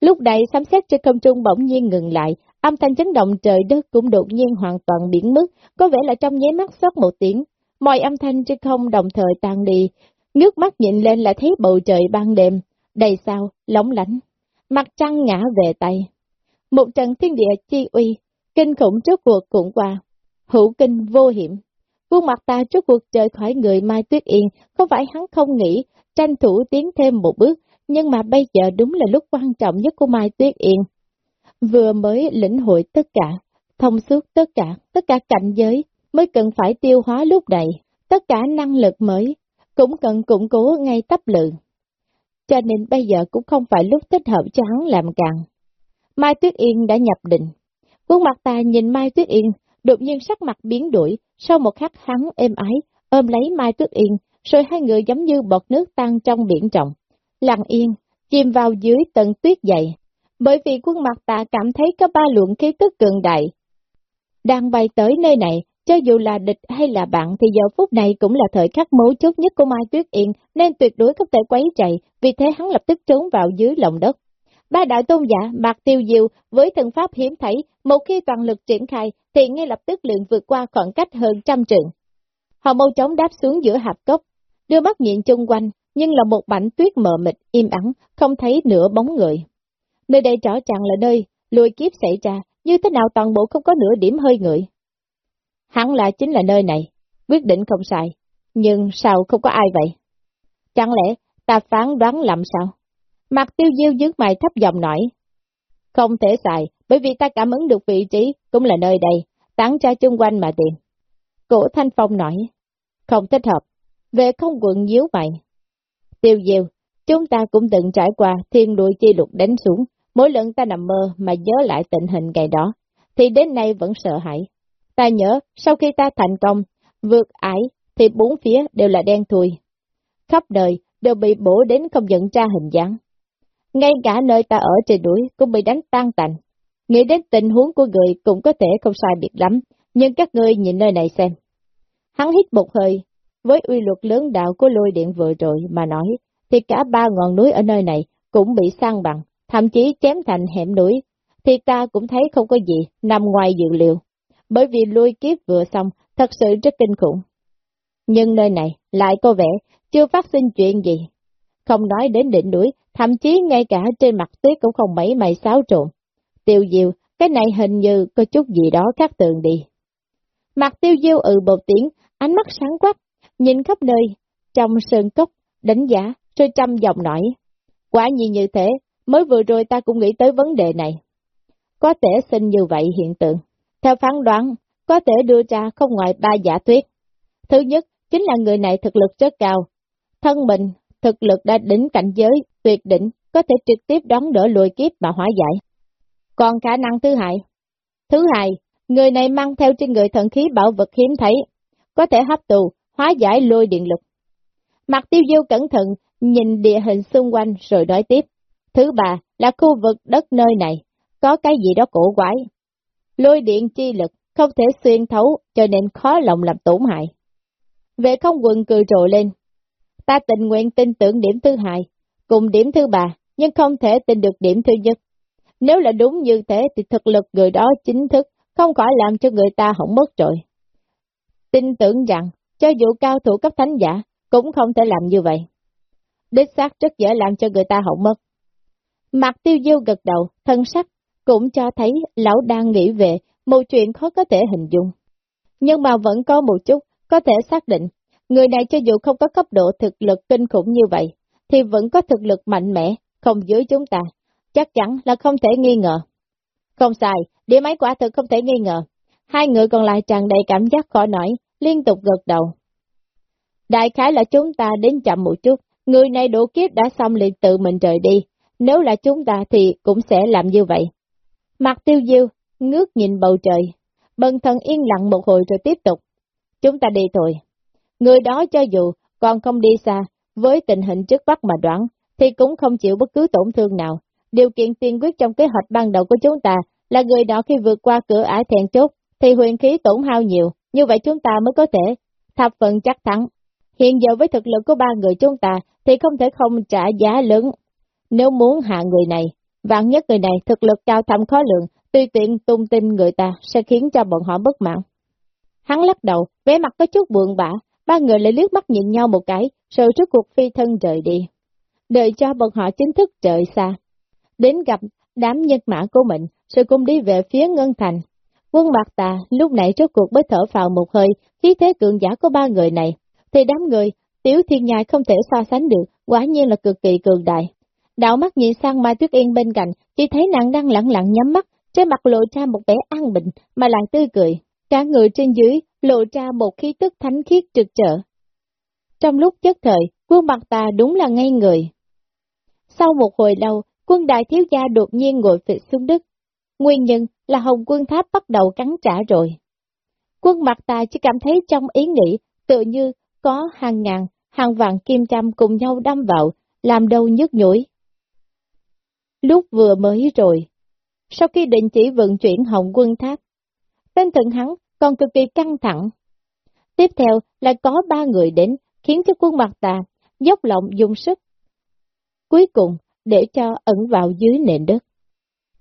Lúc này sấm xét trên không trung bỗng nhiên ngừng lại, Âm thanh chấn động trời đất cũng đột nhiên hoàn toàn biến mất, có vẻ là trong nháy mắt sót một tiếng. Mọi âm thanh trên không đồng thời tan đi, nước mắt nhìn lên là thấy bầu trời ban đêm, đầy sao, lóng lánh, mặt trăng ngã về tay. Một trận thiên địa chi uy, kinh khủng trước cuộc cũng qua, hữu kinh vô hiểm. Khuôn mặt ta trước cuộc trời khỏi người Mai Tuyết Yên, không phải hắn không nghĩ, tranh thủ tiến thêm một bước, nhưng mà bây giờ đúng là lúc quan trọng nhất của Mai Tuyết Yên. Vừa mới lĩnh hội tất cả, thông suốt tất cả, tất cả cảnh giới, mới cần phải tiêu hóa lúc này, tất cả năng lực mới, cũng cần củng cố ngay tấp lượng. Cho nên bây giờ cũng không phải lúc thích hợp cho hắn làm càng. Mai Tuyết Yên đã nhập định. Khuôn mặt ta nhìn Mai Tuyết Yên, đột nhiên sắc mặt biến đổi, sau một khắc hắn êm ái, ôm lấy Mai Tuyết Yên, rồi hai người giống như bọt nước tan trong biển trọng. Lặng yên, chìm vào dưới tầng tuyết dày, bởi vì khuôn mặt ta cảm thấy có ba luận khí tức cường đại. Đang bay tới nơi này, cho dù là địch hay là bạn thì giờ phút này cũng là thời khắc mấu chốt nhất của Mai Tuyết Yên, nên tuyệt đối không thể quấy chạy, vì thế hắn lập tức trốn vào dưới lòng đất. Ba đại tôn giả Mạc Tiêu Diệu với thần pháp hiếm thấy, một khi toàn lực triển khai thì ngay lập tức lượng vượt qua khoảng cách hơn trăm trượng. Họ mau chóng đáp xuống giữa hạp cốc, đưa mắt nhìn chung quanh, nhưng là một mảnh tuyết mờ mịt, im ắng, không thấy nửa bóng người. Nơi đây rõ ràng là nơi lùi kiếp xảy ra, như thế nào toàn bộ không có nửa điểm hơi người. Hẳn là chính là nơi này, quyết định không sai, nhưng sao không có ai vậy? Chẳng lẽ ta phán đoán lầm sao? Mặt tiêu diêu dưới mày thấp giọng nói. Không thể xài, bởi vì ta cảm ứng được vị trí, cũng là nơi đây, tán tra chung quanh mà tìm. Cổ Thanh Phong nói, không thích hợp, về không quận díu mày. Tiêu diêu, chúng ta cũng từng trải qua thiên đuổi chi lục đánh xuống, mỗi lần ta nằm mơ mà nhớ lại tình hình ngày đó, thì đến nay vẫn sợ hãi. Ta nhớ, sau khi ta thành công, vượt ải, thì bốn phía đều là đen thui. Khắp đời đều bị bổ đến không nhận ra hình dáng. Ngay cả nơi ta ở trên núi cũng bị đánh tan tành. Nghĩ đến tình huống của người cũng có thể không sai biệt lắm, nhưng các ngươi nhìn nơi này xem. Hắn hít một hơi, với uy luật lớn đạo của lôi điện vừa rồi mà nói, thì cả ba ngọn núi ở nơi này cũng bị sang bằng, thậm chí chém thành hẻm núi, thì ta cũng thấy không có gì nằm ngoài dự liệu. Bởi vì lôi kiếp vừa xong, thật sự rất kinh khủng. Nhưng nơi này lại có vẻ chưa phát sinh chuyện gì. Không nói đến đỉnh núi, thậm chí ngay cả trên mặt tuyết cũng không mấy mày xáo trộn. Tiêu diêu, cái này hình như có chút gì đó khác tường đi. Mặt tiêu diêu ừ một tiếng, ánh mắt sáng quắc, nhìn khắp nơi, trong sơn cốc, đánh giá, rồi trăm dòng nổi. Quả nhiên như thế, mới vừa rồi ta cũng nghĩ tới vấn đề này. Có thể sinh như vậy hiện tượng. Theo phán đoán, có thể đưa ra không ngoài ba giả thuyết. Thứ nhất, chính là người này thực lực rất cao. Thân mình, thực lực đã đỉnh cảnh giới, tuyệt đỉnh, có thể trực tiếp đón đỡ lùi kiếp mà hóa giải. Còn khả năng thứ hai. Thứ hai, người này mang theo trên người thần khí bảo vật hiếm thấy, có thể hấp tù, hóa giải lôi điện lực. Mặt tiêu diêu cẩn thận, nhìn địa hình xung quanh rồi nói tiếp. Thứ ba là khu vực đất nơi này, có cái gì đó cổ quái. Lôi điện chi lực không thể xuyên thấu cho nên khó lòng làm tổn hại. Vệ không quần cười rộ lên. Ta tình nguyện tin tưởng điểm thứ hai, cùng điểm thứ ba, nhưng không thể tin được điểm thứ nhất. Nếu là đúng như thế thì thực lực người đó chính thức, không khỏi làm cho người ta hỏng mất rồi. Tin tưởng rằng, cho dù cao thủ cấp thánh giả, cũng không thể làm như vậy. Đích xác rất dễ làm cho người ta hỏng mất. Mặt tiêu diêu gật đầu, thân sắc, cũng cho thấy lão đang nghĩ về một chuyện khó có thể hình dung. Nhưng mà vẫn có một chút có thể xác định, người này cho dù không có cấp độ thực lực kinh khủng như vậy, thì vẫn có thực lực mạnh mẽ, không dưới chúng ta, chắc chắn là không thể nghi ngờ. Không sai, điểm ấy quả thực không thể nghi ngờ. Hai người còn lại tràn đầy cảm giác khó nổi, liên tục gật đầu. Đại khái là chúng ta đến chậm một chút, người này đổ kiếp đã xong liền tự mình rời đi, nếu là chúng ta thì cũng sẽ làm như vậy. Mặt tiêu diêu, ngước nhìn bầu trời, bần thần yên lặng một hồi rồi tiếp tục. Chúng ta đi thôi. Người đó cho dù còn không đi xa, với tình hình trước mắt mà đoán, thì cũng không chịu bất cứ tổn thương nào. Điều kiện tiên quyết trong kế hoạch ban đầu của chúng ta là người đó khi vượt qua cửa ải thèn chốt, thì huyền khí tổn hao nhiều, như vậy chúng ta mới có thể thập phần chắc thắng. Hiện giờ với thực lực của ba người chúng ta thì không thể không trả giá lớn. Nếu muốn hạ người này, vạn nhất người này thực lực cao thâm khó lượng, tùy tiện tung tin người ta sẽ khiến cho bọn họ bất mãn. Hắn lắc đầu, vẻ mặt có chút buồn bã, ba người lại liếc mắt nhìn nhau một cái, rồi trước cuộc phi thân rời đi. Đợi cho bọn họ chính thức rời xa. Đến gặp đám nhân mã của mình, rồi cùng đi về phía Ngân Thành. quân mặt tà lúc nãy trước cuộc mới thở vào một hơi, khí thế cường giả của ba người này, thì đám người, tiểu thiên nhai không thể so sánh được, quả nhiên là cực kỳ cường đại. Đạo mắt nhìn sang Mai Tuyết Yên bên cạnh, chỉ thấy nàng đang lặng lặng nhắm mắt, trên mặt lộ ra một vẻ an bình, mà lại tươi cười. Cả người trên dưới lộ ra một khí tức thánh khiết trực trở. Trong lúc chất thời, quân mặt tà đúng là ngây người. Sau một hồi lâu, quân đại thiếu gia đột nhiên ngồi phịch xuống đất. Nguyên nhân là hồng quân tháp bắt đầu cắn trả rồi. Quân mặt tà chỉ cảm thấy trong ý nghĩ, tự như có hàng ngàn, hàng vạn kim trăm cùng nhau đâm vào, làm đầu nhức nhủi. Lúc vừa mới rồi, sau khi định chỉ vận chuyển hồng quân tháp, tên thần hắn còn cực kỳ căng thẳng. Tiếp theo là có ba người đến, khiến cho quân mặt ta dốc lộng dùng sức. Cuối cùng, để cho ẩn vào dưới nền đất.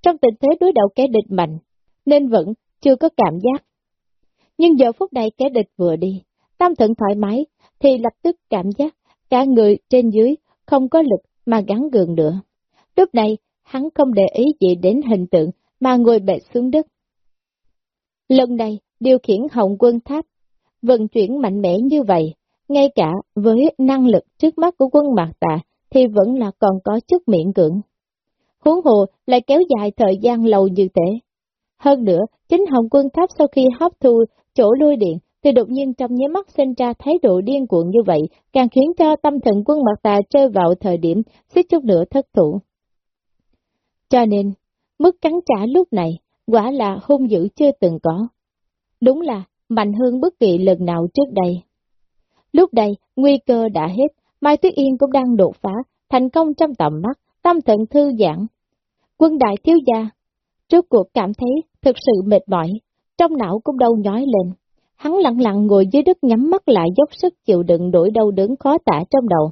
Trong tình thế đối đầu kẻ địch mạnh, nên vẫn chưa có cảm giác. Nhưng giờ phút này kẻ địch vừa đi, tâm thận thoải mái, thì lập tức cảm giác cả người trên dưới không có lực mà gắn gượng nữa. Lúc này, hắn không để ý gì đến hình tượng mà ngồi bệt xuống đất. Lần này, điều khiển hồng quân tháp, vận chuyển mạnh mẽ như vậy, ngay cả với năng lực trước mắt của quân mạc tà thì vẫn là còn có chút miễn cưỡng. Huống hồ lại kéo dài thời gian lâu như thế. Hơn nữa, chính Hồng Quân Tháp sau khi hấp thu chỗ lôi điện, thì đột nhiên trong nháy mắt sinh ra thái độ điên cuộn như vậy, càng khiến cho tâm thần quân mặt tà rơi vào thời điểm suýt chút nữa thất thủ. Cho nên, mức cắn trả lúc này, quả là hung dữ chưa từng có. Đúng là mạnh hơn bất kỳ lần nào trước đây. Lúc đây, nguy cơ đã hết, Mai Tuyết Yên cũng đang đột phá, thành công trong tầm mắt, tâm thần thư giãn. Quân đại thiếu gia, trước cuộc cảm thấy thực sự mệt mỏi, trong não cũng đau nhói lên. Hắn lặng lặng ngồi dưới đất nhắm mắt lại dốc sức chịu đựng nỗi đau đớn khó tả trong đầu.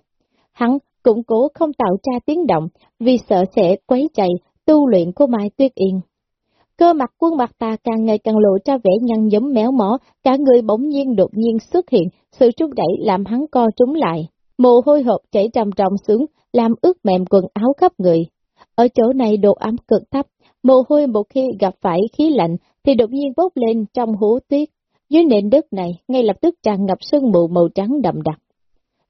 Hắn cũng cố không tạo ra tiếng động vì sợ sẽ quấy chạy tu luyện của Mai Tuyết Yên. Cơ mặt quân mặt ta càng ngày càng lộ ra vẻ nhăn nhấm méo mỏ, cả người bỗng nhiên đột nhiên xuất hiện, sự trung đẩy làm hắn co trúng lại. Mồ hôi hộp chảy trầm trọng xuống, làm ướt mềm quần áo khắp người. Ở chỗ này độ ấm cực thấp, mồ hôi một khi gặp phải khí lạnh thì đột nhiên bốc lên trong hố tuyết. Dưới nền đất này, ngay lập tức tràn ngập sương mù màu trắng đậm đặc.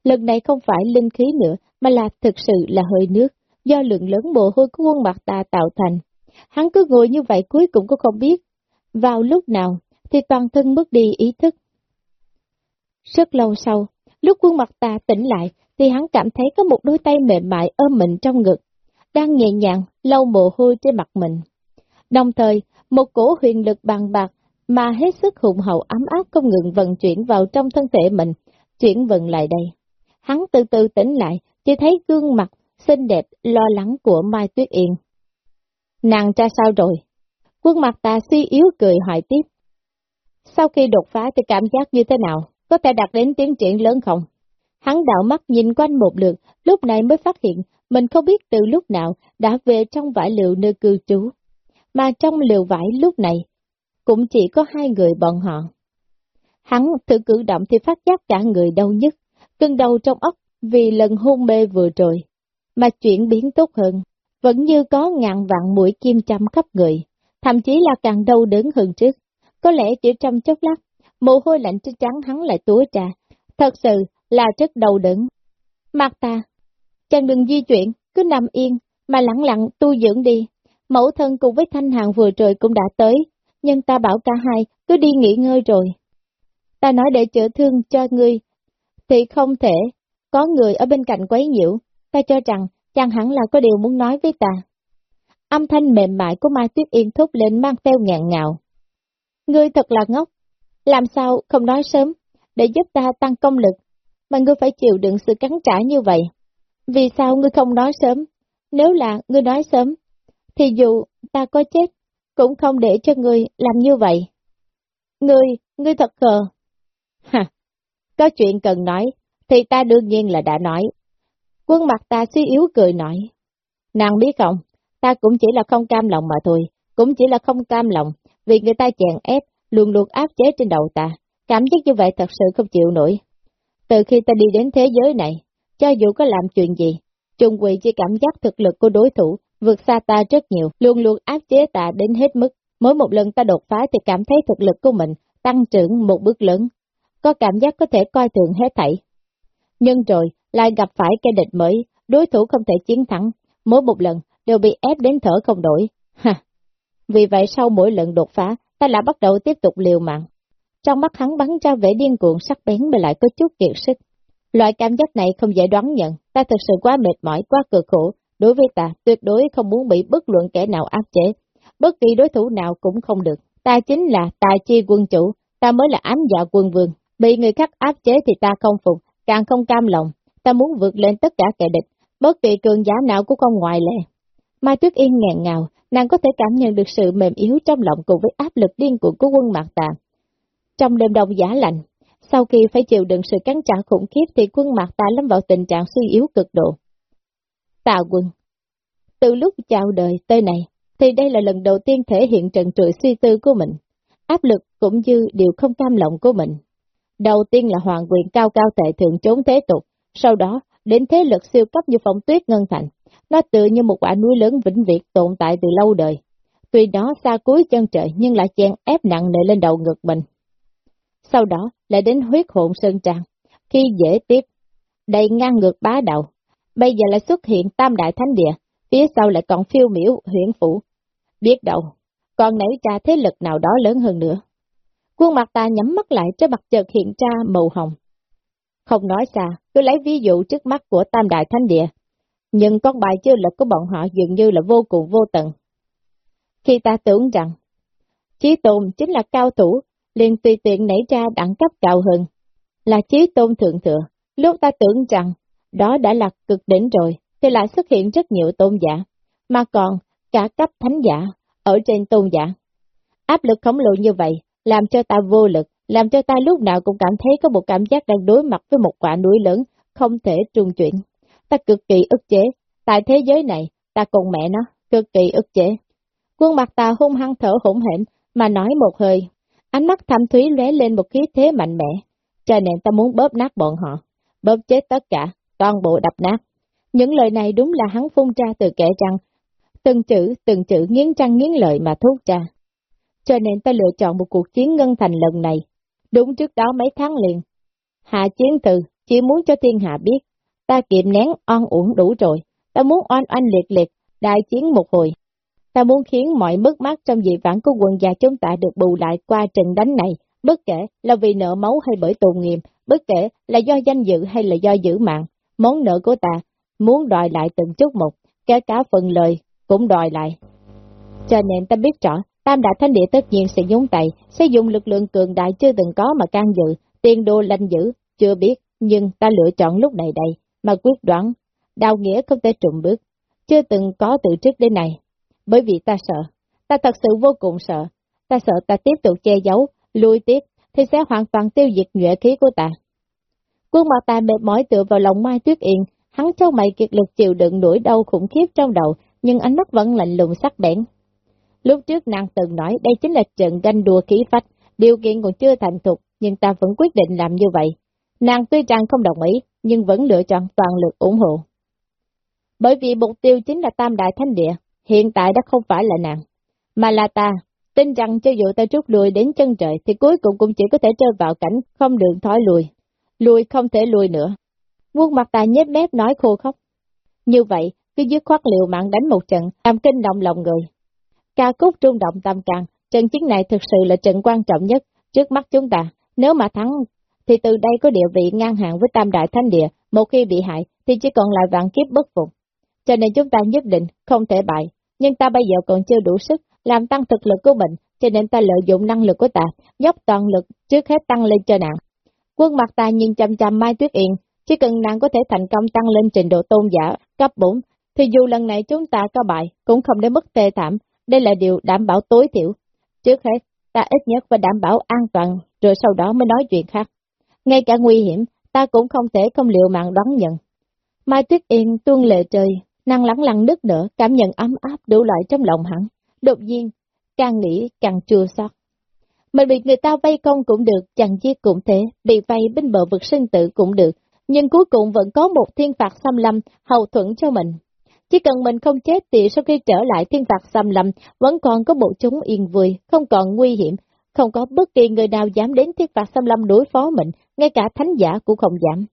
Lần này không phải linh khí nữa, mà là thực sự là hơi nước, do lượng lớn mồ hôi của quân mặt ta tạo thành. Hắn cứ ngồi như vậy cuối cùng cũng không biết. Vào lúc nào, thì toàn thân mất đi ý thức. Rất lâu sau, lúc quân mặt ta tỉnh lại, thì hắn cảm thấy có một đôi tay mềm mại ôm mình trong ngực, đang nhẹ nhàng lau mồ hôi trên mặt mình. Đồng thời, một cổ huyền lực bằng bạc mà hết sức hùng hậu ấm áp không ngừng vận chuyển vào trong thân thể mình, chuyển vận lại đây. Hắn từ từ tỉnh lại, chỉ thấy gương mặt xinh đẹp, lo lắng của Mai Tuyết Yên. Nàng ra sao rồi? Quân mặt ta suy yếu cười hỏi tiếp. Sau khi đột phá thì cảm giác như thế nào? Có thể đạt đến tiến triển lớn không? Hắn đạo mắt nhìn quanh một lượt, lúc này mới phát hiện mình không biết từ lúc nào đã về trong vải liệu nơi cư trú. Mà trong liều vải lúc này, cũng chỉ có hai người bọn họ. Hắn thử cử động thì phát giác cả người đau nhất, cơn đau trong ốc vì lần hôn mê vừa rồi, mà chuyển biến tốt hơn, vẫn như có ngàn vạn mũi kim chăm khắp người, thậm chí là càng đau đớn hơn trước. Có lẽ chỉ trong chốc lát, mồ hôi lạnh trên trắng hắn lại túa trà, thật sự là rất đau đớn. Mặt ta, chàng đừng di chuyển, cứ nằm yên, mà lặng lặng tu dưỡng đi. Mẫu thân cùng với thanh hàng vừa rồi cũng đã tới, nhưng ta bảo cả hai cứ đi nghỉ ngơi rồi. Ta nói để chữa thương cho ngươi, thì không thể có người ở bên cạnh quấy nhiễu, ta cho rằng chàng hẳn là có điều muốn nói với ta. Âm thanh mềm mại của Mai Tuyết Yên thúc lên mang theo ngạn ngào. Ngươi thật là ngốc, làm sao không nói sớm, để giúp ta tăng công lực, mà ngươi phải chịu đựng sự cắn trả như vậy. Vì sao ngươi không nói sớm? Nếu là ngươi nói sớm, thì dù ta có chết, cũng không để cho ngươi làm như vậy. Ngươi, ngươi thật khờ. Hả, có chuyện cần nói, thì ta đương nhiên là đã nói. Quân mặt ta suy yếu cười nói. Nàng biết không, ta cũng chỉ là không cam lòng mà thôi, cũng chỉ là không cam lòng, vì người ta chèn ép, luôn luôn áp chế trên đầu ta. Cảm giác như vậy thật sự không chịu nổi. Từ khi ta đi đến thế giới này, cho dù có làm chuyện gì, trung quỳ chỉ cảm giác thực lực của đối thủ vượt xa ta rất nhiều, luôn luôn áp chế ta đến hết mức. Mỗi một lần ta đột phá thì cảm thấy thực lực của mình tăng trưởng một bước lớn, có cảm giác có thể coi thường hết thảy. Nhưng rồi, lại gặp phải kẻ địch mới, đối thủ không thể chiến thắng, mỗi một lần đều bị ép đến thở không nổi. Ha! Vì vậy sau mỗi lần đột phá, ta lại bắt đầu tiếp tục liều mạng. Trong mắt hắn bắn ra vẻ điên cuồng sắc bén mà lại có chút kiệt sức. Loại cảm giác này không dễ đoán nhận, ta thực sự quá mệt mỏi, quá cực khổ. Đối với ta, tuyệt đối không muốn bị bất luận kẻ nào áp chế. Bất kỳ đối thủ nào cũng không được. Ta chính là tài chi quân chủ, ta mới là ám dạ quân vương. Bị người khác áp chế thì ta không phục, càng không cam lòng. Ta muốn vượt lên tất cả kẻ địch, bất kỳ cường giá nào cũng không ngoại lệ. Mai Tuyết Yên ngẹn ngào, nàng có thể cảm nhận được sự mềm yếu trong lòng cùng với áp lực điên cuồng của quân mạc tà. Trong đêm đông giá lạnh, sau khi phải chịu đựng sự cắn trả khủng khiếp thì quân mạc tà lâm vào tình trạng suy yếu cực độ. Tà quân Từ lúc chào đời tới này, thì đây là lần đầu tiên thể hiện trần trụi suy tư của mình, áp lực cũng như điều không cam lòng của mình. Đầu tiên là hoàng quyền cao cao tệ thượng trốn thế tục, sau đó đến thế lực siêu cấp như phong tuyết ngân thành. Nó tự như một quả núi lớn vĩnh viễn tồn tại từ lâu đời. Tuy đó xa cuối chân trời nhưng lại chen ép nặng nề lên đầu ngực mình. Sau đó lại đến huyết hồn sơn trang. Khi dễ tiếp, đầy ngang ngược bá đạo. Bây giờ lại xuất hiện tam đại thánh địa, phía sau lại còn phiêu miểu huyện phủ. Biết đâu, còn nảy ra thế lực nào đó lớn hơn nữa. Quân mặt ta nhắm mắt lại trên mặt chợt hiện ra màu hồng. Không nói xa, cứ lấy ví dụ trước mắt của Tam Đại Thánh Địa. Nhưng con bài chưa lực của bọn họ dường như là vô cùng vô tận. Khi ta tưởng rằng, Chí Tôn chính là cao thủ, liền tùy tiện nảy ra đẳng cấp cao hơn, là Chí Tôn Thượng Thừa. Lúc ta tưởng rằng, đó đã là cực đỉnh rồi, thì lại xuất hiện rất nhiều tôn giả, mà còn cả cấp thánh giả, ở trên tôn giả. Áp lực khổng lồ như vậy, làm cho ta vô lực, làm cho ta lúc nào cũng cảm thấy có một cảm giác đang đối mặt với một quả núi lớn, không thể trung chuyển. Ta cực kỳ ức chế, tại thế giới này, ta cùng mẹ nó, cực kỳ ức chế. Quân mặt ta hung hăng thở hỗn hển mà nói một hơi, ánh mắt thâm thúy lóe lên một khí thế mạnh mẽ, cho nên ta muốn bóp nát bọn họ, bóp chết tất cả, toàn bộ đập nát. Những lời này đúng là hắn phun ra từ kẻ răng, từng chữ, từng chữ nghiến răng nghiến lợi mà thốt ra. Cho nên ta lựa chọn một cuộc chiến ngân thành lần này, Đúng trước đó mấy tháng liền, hạ chiến từ, chỉ muốn cho thiên hạ biết, ta kiệm nén oan uổng đủ rồi, ta muốn oan oanh liệt liệt, đại chiến một hồi. Ta muốn khiến mọi mất mát trong dị vãng của quần gia chúng ta được bù lại qua trận đánh này, bất kể là vì nợ máu hay bởi tù nghiệm, bất kể là do danh dự hay là do giữ mạng, món nợ của ta muốn đòi lại từng chút một, kể cả phần lời cũng đòi lại. Cho nên ta biết rõ, Tam Đại Thánh Địa tất nhiên sẽ nhúng tay, sẽ dùng lực lượng cường đại chưa từng có mà can dự, tiền đô lanh dữ, chưa biết, nhưng ta lựa chọn lúc này đây, mà quyết đoán, đào nghĩa không thể trụng bước, chưa từng có từ trước đến này, bởi vì ta sợ, ta thật sự vô cùng sợ, ta sợ ta tiếp tục che giấu, lui tiếp, thì sẽ hoàn toàn tiêu diệt nhuệ khí của ta. Quân mặt ta mệt mỏi tựa vào lòng Mai Tuyết Yên, hắn cho mày kiệt lực chịu đựng nỗi đau khủng khiếp trong đầu, nhưng ánh mắt vẫn lạnh lùng sắc bén. Lúc trước nàng từng nói đây chính là trận ganh đua khí phách, điều kiện còn chưa thành thục, nhưng ta vẫn quyết định làm như vậy. Nàng tuy rằng không đồng ý, nhưng vẫn lựa chọn toàn lực ủng hộ. Bởi vì mục tiêu chính là Tam Đại Thánh Địa, hiện tại đã không phải là nàng, mà là ta. Tin rằng cho dù ta rút lui đến chân trời thì cuối cùng cũng chỉ có thể rơi vào cảnh không đường thói lùi. Lùi không thể lùi nữa. Quân mặt ta nhếch mép nói khô khóc. Như vậy, cứ dứt khoát liều mạng đánh một trận, làm kinh động lòng người. Ca cúc trung động tâm càng, trận chiến này thực sự là trận quan trọng nhất trước mắt chúng ta. Nếu mà thắng, thì từ đây có địa vị ngang hàng với Tam Đại Thánh Địa, một khi bị hại thì chỉ còn lại vạn kiếp bất phục. Cho nên chúng ta nhất định không thể bại, nhưng ta bây giờ còn chưa đủ sức làm tăng thực lực của mình, cho nên ta lợi dụng năng lực của ta, dốc toàn lực trước hết tăng lên cho nàng. Quân mặt ta nhìn chăm chăm Mai Tuyết Yên, chỉ cần nàng có thể thành công tăng lên trình độ tôn giả cấp 4, thì dù lần này chúng ta có bại, cũng không đến mức tê thảm, đây là điều đảm bảo tối thiểu. Trước hết, ta ít nhất phải đảm bảo an toàn, rồi sau đó mới nói chuyện khác. Ngay cả nguy hiểm, ta cũng không thể không liệu mạng đón nhận. Mai Tuyết Yên tuôn lệ trời, năng lắng lặng đứt nở, cảm nhận ấm áp đủ loại trong lòng hắn. Đột nhiên, càng nghĩ càng chua xót. Mình bị người ta vây công cũng được, chẳng giết cũng thế, bị vây bên bờ vực sinh tử cũng được, nhưng cuối cùng vẫn có một thiên phạt xâm lâm hậu thuẫn cho mình. Chỉ cần mình không chết thì sau khi trở lại thiên phạt xâm lâm, vẫn còn có bộ chúng yên vui, không còn nguy hiểm, không có bất kỳ người nào dám đến thiên phạt xâm lâm đối phó mình, ngay cả thánh giả cũng không dám.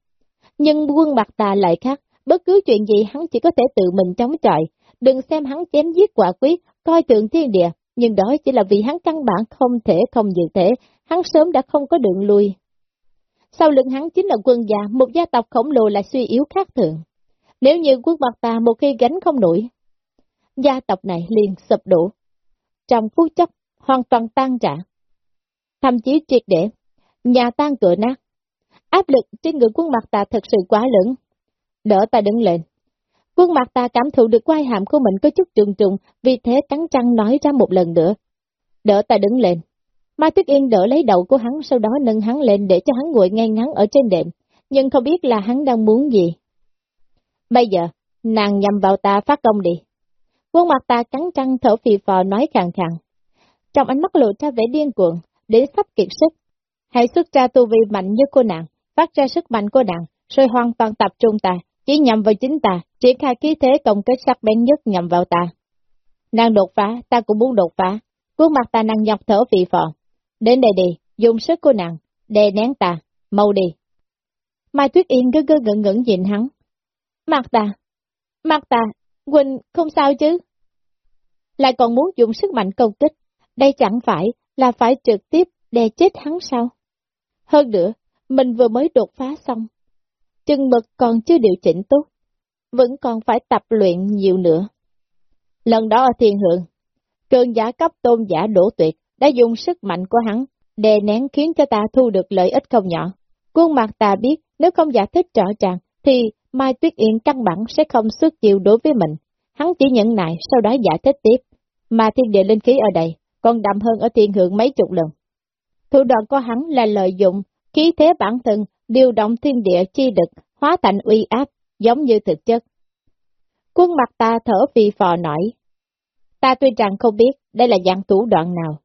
Nhưng quân mặt tà lại khác, bất cứ chuyện gì hắn chỉ có thể tự mình chống chọi, đừng xem hắn chém giết quả quyết, coi thường thiên địa, nhưng đó chỉ là vì hắn căn bản không thể không dự thể, hắn sớm đã không có đường lui. Sau lưng hắn chính là quân gia, một gia tộc khổng lồ là suy yếu khác thường. Nếu như quốc mặt ta một khi gánh không nổi, gia tộc này liền sụp đổ. Trong phút chốc, hoàn toàn tan trả. Thậm chí triệt để, nhà tan cửa nát. Áp lực trên người quân mặt ta thật sự quá lớn. Đỡ ta đứng lên. Quân mặt ta cảm thụ được quai hàm của mình có chút trùng trùng, vì thế cắn răng nói ra một lần nữa. Đỡ ta đứng lên. Mai Tuyết Yên đỡ lấy đầu của hắn, sau đó nâng hắn lên để cho hắn ngồi ngay ngắn ở trên đệm, nhưng không biết là hắn đang muốn gì. Bây giờ, nàng nhầm vào ta phát công đi. Quân mặt ta cắn răng thở phì phò nói khàn khàn. Trong ánh mắt lộ ra vẻ điên cuồng, để sắp kiệt sức. Hãy xuất ra tu vi mạnh như cô nàng, phát ra sức mạnh của nàng, rồi hoàn toàn tập trung ta, chỉ nhằm vào chính ta, triển khai khí thế công kết sắc bén nhất nhằm vào ta. Nàng đột phá, ta cũng muốn đột phá. Khuôn mặt ta nàng nhọc thở phì phò. Đến đây đi, dùng sức của nàng, đè nén ta, mau đi. Mai Tuyết Yên gơ gơ ngẩn ngẩn nhìn hắn. Mặt ta, mặt ta, Quỳnh không sao chứ? Lại còn muốn dùng sức mạnh công kích, đây chẳng phải là phải trực tiếp đè chết hắn sao? Hơn nữa, mình vừa mới đột phá xong, chân mực còn chưa điều chỉnh tốt, vẫn còn phải tập luyện nhiều nữa. Lần đó ở thiên hượng, cường giả cấp tôn giả đổ tuyệt đã dùng sức mạnh của hắn, đè nén khiến cho ta thu được lợi ích không nhỏ. Quân mặt ta biết, nếu không giải thích rõ ràng, thì Mai Tuyết Yên căn bản sẽ không xuất chiêu đối với mình. Hắn chỉ nhận nại, sau đó giải thích tiếp. Mà thiên địa linh khí ở đây, còn đậm hơn ở thiên hưởng mấy chục lần. Thủ đoạn của hắn là lợi dụng khí thế bản thân, điều động thiên địa chi đực, hóa thành uy áp, giống như thực chất. Quân mặt ta thở phì phò nổi. Ta tuy rằng không biết đây là dạng thủ đoạn nào,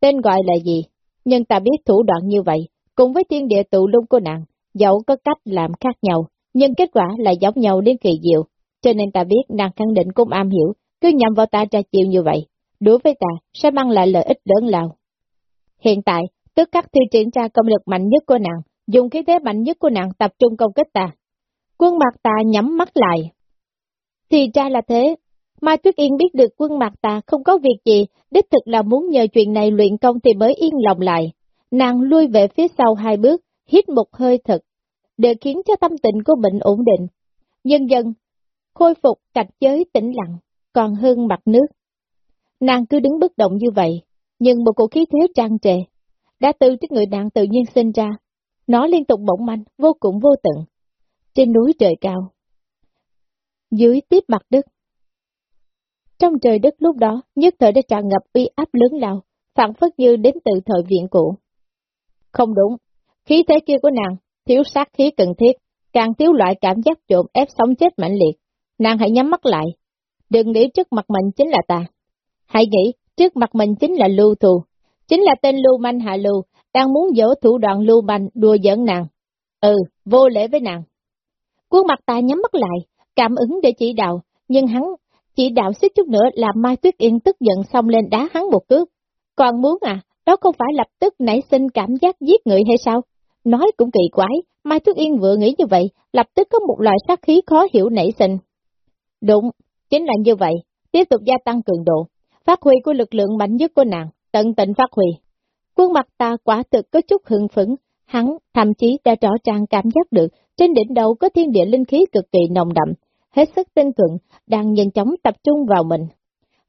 tên gọi là gì, nhưng ta biết thủ đoạn như vậy, cùng với thiên địa tụ lung của nàng, dẫu có cách làm khác nhau, nhưng kết quả lại giống nhau đến kỳ diệu, cho nên ta biết nàng khẳng định cũng am hiểu, cứ nhằm vào ta ra chiều như vậy, đối với ta sẽ mang lại lợi ích lớn lao. Hiện tại, tức khắc thi triển ra công lực mạnh nhất của nàng, dùng khí thế mạnh nhất của nàng tập trung công kích ta. Quân mặt ta nhắm mắt lại. Thì ra là thế, Mai Tuyết Yên biết được quân mặt ta không có việc gì, đích thực là muốn nhờ chuyện này luyện công thì mới yên lòng lại. Nàng lui về phía sau hai bước, hít một hơi thật, để khiến cho tâm tình của bệnh ổn định. Dần dần, khôi phục cạch giới tĩnh lặng, còn hơn mặt nước. Nàng cứ đứng bất động như vậy, nhưng một cổ khí thế trang trề, đã từ trước người nàng tự nhiên sinh ra. Nó liên tục bỗng manh, vô cùng vô tận. Trên núi trời cao. Dưới tiếp mặt đất. Trong trời đất lúc đó, nhất thời đã tràn ngập uy áp lớn lao, phản phất như đến từ thời viện cũ. Không đúng, khí thế kia của nàng, thiếu sát khí cần thiết, càng thiếu loại cảm giác trộm ép sống chết mạnh liệt. Nàng hãy nhắm mắt lại, đừng nghĩ trước mặt mình chính là ta. Hãy nghĩ, trước mặt mình chính là lưu thù, chính là tên lưu manh hạ lưu, đang muốn dỗ thủ đoạn lưu manh đùa giỡn nàng. Ừ, vô lễ với nàng. Cuốn mặt ta nhắm mắt lại, cảm ứng để chỉ đạo, nhưng hắn chỉ đạo xích chút nữa là Mai Tuyết Yên tức giận xong lên đá hắn một cước. Còn muốn à, đó không phải lập tức nảy sinh cảm giác giết người hay sao? Nói cũng kỳ quái, Mai Tuyết Yên vừa nghĩ như vậy, lập tức có một loại sát khí khó hiểu nảy sinh. Đúng, chính là như vậy, tiếp tục gia tăng cường độ, phát huy của lực lượng mạnh nhất của nàng, tận tình phát huy. Quân mặt ta quả thực có chút hưng phấn, hắn thậm chí đã rõ ràng cảm giác được trên đỉnh đầu có thiên địa linh khí cực kỳ nồng đậm, hết sức tinh thuận, đang nhanh chóng tập trung vào mình.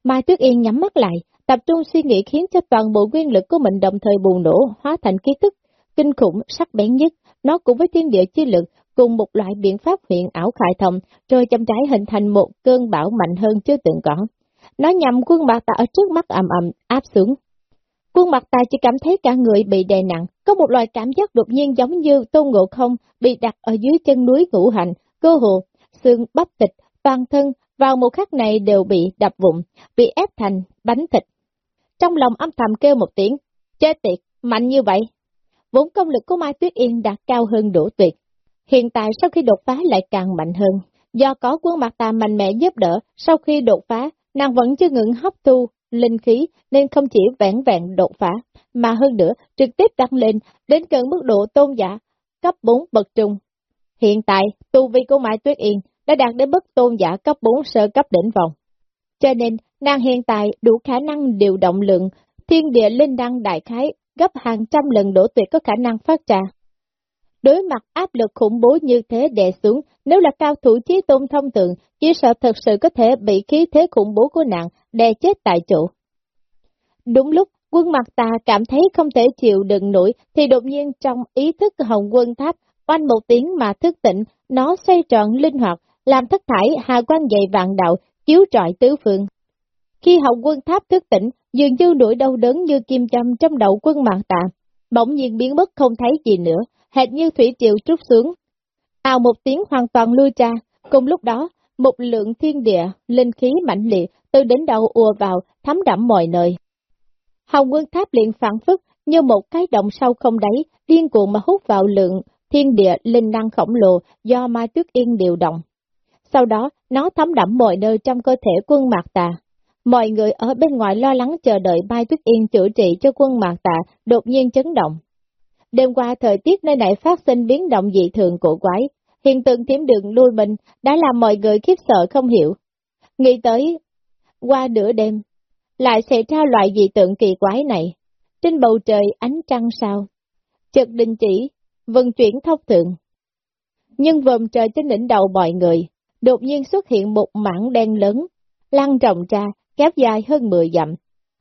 Mai Tuyết Yên nhắm mắt lại, tập trung suy nghĩ khiến cho toàn bộ nguyên lực của mình đồng thời bùng nổ, hóa thành ký thức, kinh khủng, sắc bén nhất, nó cùng với thiên địa chi lực, cùng một loại biện pháp huyện ảo khai thông, rồi chậm rãi hình thành một cơn bão mạnh hơn chưa từng có. Nó nhằm quân bạc ta ở trước mắt ầm ầm áp xuống. Quân mặt ta chỉ cảm thấy cả người bị đè nặng, có một loại cảm giác đột nhiên giống như tôn ngộ không bị đặt ở dưới chân núi ngũ hành, cơ hồ, xương bắp thịt, toàn thân vào một khắc này đều bị đập vụn, bị ép thành bánh thịt. Trong lòng âm thầm kêu một tiếng, chết tiệt, mạnh như vậy. Vốn công lực của Mai Tuyết Yên đạt cao hơn đổ tuyệt. Hiện tại sau khi đột phá lại càng mạnh hơn, Do có quân mặt tà mạnh mẽ giúp đỡ, sau khi đột phá, nàng vẫn chưa ngừng hấp thu linh khí nên không chỉ vẹn vẹn đột phá, mà hơn nữa trực tiếp tăng lên đến gần mức độ tôn giả, cấp 4 bậc trung. Hiện tại, tu vi của Mai Tuyết Yên đã đạt đến mức tôn giả cấp 4 sơ cấp đỉnh vòng. Cho nên, nàng hiện tại đủ khả năng điều động lượng thiên địa linh đăng đại khái gấp hàng trăm lần đổ tuyệt có khả năng phát ra. Đối mặt áp lực khủng bố như thế đè xuống, nếu là cao thủ chí tôn thông tượng, chỉ sợ thật sự có thể bị khí thế khủng bố của nạn đè chết tại chỗ. Đúng lúc, quân mặt ta cảm thấy không thể chịu đựng nổi, thì đột nhiên trong ý thức hồng quân tháp, oanh một tiếng mà thức tỉnh, nó xoay tròn linh hoạt, làm thất thải hà quan dày vạn đạo, chiếu trọi tứ phương. Khi hồng quân tháp thức tỉnh, dường như nỗi đau đớn như kim châm trong đầu quân mạng tạ, bỗng nhiên biến mất không thấy gì nữa, hệt như thủy triều trút xuống. Ào một tiếng hoàn toàn lui ra, cùng lúc đó, một lượng thiên địa, linh khí mạnh liệt từ đến đầu ùa vào, thấm đẫm mọi nơi. Hồng quân tháp liền phản phức như một cái động sâu không đáy, điên cuồng mà hút vào lượng thiên địa linh năng khổng lồ do Mai Tuyết Yên điều động. Sau đó, nó thấm đẫm mọi nơi trong cơ thể quân Mạc Tà. Mọi người ở bên ngoài lo lắng chờ đợi Mai Tuyết Yên chữa trị cho quân Mạc Tạ đột nhiên chấn động. Đêm qua thời tiết nơi này phát sinh biến động dị thường cổ quái, hiện tượng thiểm đường lui mình đã làm mọi người khiếp sợ không hiểu. Nghĩ tới, qua nửa đêm, lại xảy ra loại dị tượng kỳ quái này. Trên bầu trời ánh trăng sao, chợt đình chỉ, vận chuyển thốc thượng. Nhưng vòm trời trên đỉnh đầu mọi người, đột nhiên xuất hiện một mảng đen lớn, lan rộng ra, kéo dài hơn 10 dặm.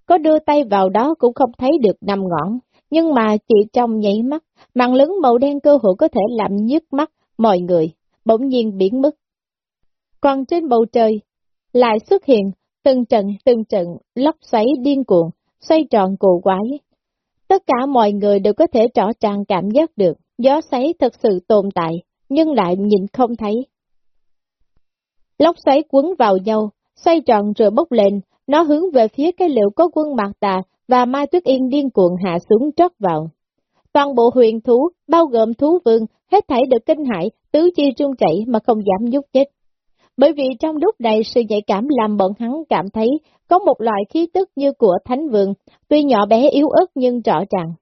Có đưa tay vào đó cũng không thấy được năm ngọn, nhưng mà chỉ trong nhảy mắt, màn lớn màu đen cơ hội có thể làm nhức mắt mọi người, bỗng nhiên biến mất. Còn trên bầu trời, lại xuất hiện từng trận từng trận lốc xoáy điên cuồng, xoay tròn cổ quái. Tất cả mọi người đều có thể rõ ràng cảm giác được, gió xoáy thật sự tồn tại, nhưng lại nhìn không thấy. Lốc xoáy quấn vào nhau, xoay tròn rồi bốc lên, nó hướng về phía cái liệu có quân mạc tà và Mai Tuyết Yên điên cuồng hạ xuống trót vào. Toàn bộ huyền thú, bao gồm thú vương, hết thảy được kinh hãi, tứ chi trung chảy mà không dám nhúc chết. Bởi vì trong lúc này sự nhạy cảm làm bọn hắn cảm thấy có một loại khí tức như của thánh vương, tuy nhỏ bé yếu ớt nhưng rõ ràng.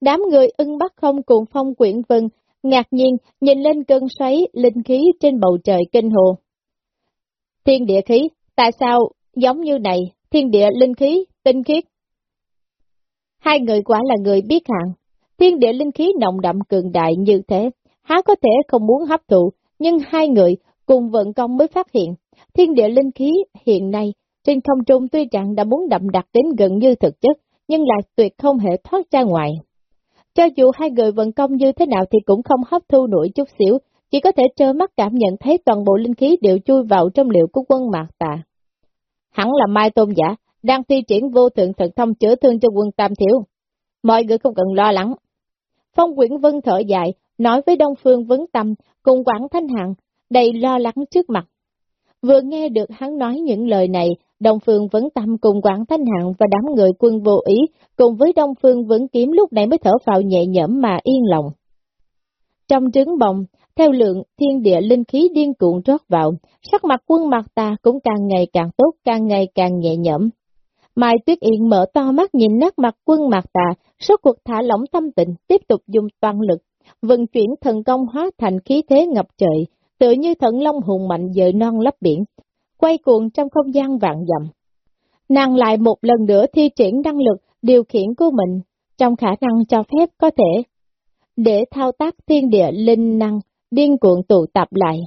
Đám người ưng bắt không cùng phong quyển vân, ngạc nhiên nhìn lên cơn xoáy linh khí trên bầu trời kinh hồ. Thiên địa khí, tại sao giống như này, thiên địa linh khí, tinh khiết? Hai người quả là người biết hạn, thiên địa linh khí nồng đậm cường đại như thế, há có thể không muốn hấp thụ, nhưng hai người cùng vận công mới phát hiện, thiên địa linh khí hiện nay trên không trung tuy rằng đã muốn đậm đặc đến gần như thực chất, nhưng lại tuyệt không thể thoát ra ngoài. Cho dù hai người vận công như thế nào thì cũng không hấp thu nổi chút xíu, chỉ có thể trơ mắt cảm nhận thấy toàn bộ linh khí đều chui vào trong liệu của quân mạc tà. Hẳn là Mai Tôn Giả, đang thi triển vô thượng thần thông chữa thương cho quân Tam Thiếu. Mọi người không cần lo lắng. Phong Quyển Vân thở dài, nói với Đông Phương Vấn Tâm cùng Quảng Thanh Hằng, đầy lo lắng trước mặt. Vừa nghe được hắn nói những lời này, Đông Phương Vấn Tâm cùng Quảng Thanh Hằng và đám người quân vô ý, cùng với Đông Phương Vấn Kiếm lúc này mới thở vào nhẹ nhõm mà yên lòng. Trong trứng bồng, theo lượng thiên địa linh khí điên cuộn rót vào, sắc mặt quân mặt ta cũng càng ngày càng tốt, càng ngày càng nhẹ nhõm. Mai Tuyết Yên mở to mắt nhìn nát mặt quân mặt tà, số cuộc thả lỏng tâm tình, tiếp tục dùng toàn lực, vận chuyển thần công hóa thành khí thế ngập trời, tự như thần long hùng mạnh dời non lấp biển, quay cuồng trong không gian vạn dặm. Nàng lại một lần nữa thi triển năng lực điều khiển của mình, trong khả năng cho phép có thể, để thao tác thiên địa linh năng, điên cuộn tụ tập lại.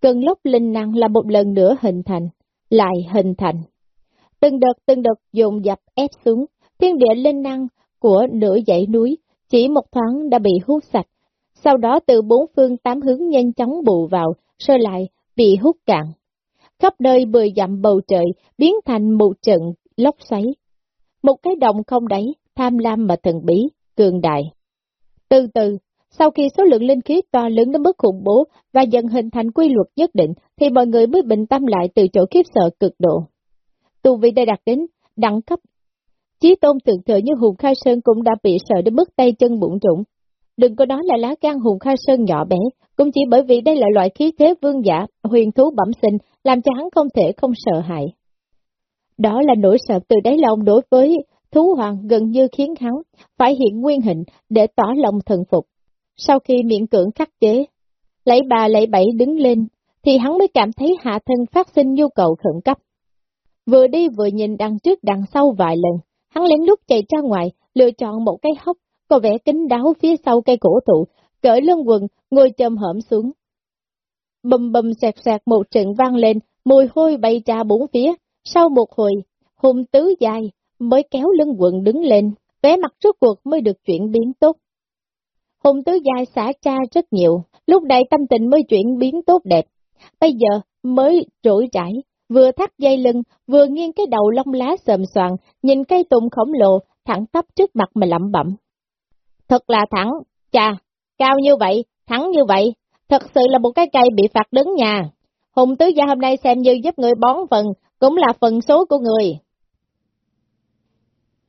Cơn lốc linh năng là một lần nữa hình thành, lại hình thành. Từng đợt từng đợt dồn dập ép xuống, thiên địa linh năng của nửa dãy núi chỉ một thoáng đã bị hút sạch, sau đó từ bốn phương tám hướng nhanh chóng bù vào, sơ lại bị hút cạn. Khắp nơi bười dặm bầu trời biến thành một trận lốc xoáy. Một cái động không đáy, tham lam mà thần bí, cường đại. Từ từ, sau khi số lượng linh khí to lớn đến mức khủng bố và dần hình thành quy luật nhất định, thì mọi người mới bình tâm lại từ chỗ khiếp sợ cực độ. Tù vị đã đạt đến đẳng cấp. Chí tôn tượng thừa như Hùng Khai Sơn cũng đã bị sợ đến mức tay chân bụng trũng. đừng có nói là lá gan hùng khai sơn nhỏ bé, cũng chỉ bởi vì đây là loại khí thế vương giả, huyền thú bẩm sinh, làm cho hắn không thể không sợ hãi. Đó là nỗi sợ từ đáy lòng đối với thú hoàng gần như khiến hắn phải hiện nguyên hình để tỏ lòng thần phục. Sau khi miệng cưỡng khắc chế, lấy bà lấy bảy đứng lên, thì hắn mới cảm thấy hạ thân phát sinh nhu cầu khẩn cấp. Vừa đi vừa nhìn đằng trước đằng sau vài lần, hắn lén lút chạy ra ngoài, lựa chọn một cái hốc, có vẻ kính đáo phía sau cây cổ thụ, cởi lưng quần, ngồi châm hởm xuống. Bầm bầm sẹt sẹt một trận vang lên, mùi hôi bay ra bốn phía, sau một hồi, hùng tứ dài, mới kéo lưng quần đứng lên, vẻ mặt rốt cuộc mới được chuyển biến tốt. Hùng tứ dài xả cha rất nhiều, lúc này tâm tình mới chuyển biến tốt đẹp. Bây giờ mới trỗi trải, vừa thắt dây lưng, vừa nghiêng cái đầu lông lá sờm soạn, nhìn cây tùng khổng lồ, thẳng tắp trước mặt mà lẩm bẩm. Thật là thẳng, chà, cao như vậy, thẳng như vậy, thật sự là một cái cây bị phạt đứng nhà. Hùng tứ gia hôm nay xem như giúp người bón phần, cũng là phần số của người.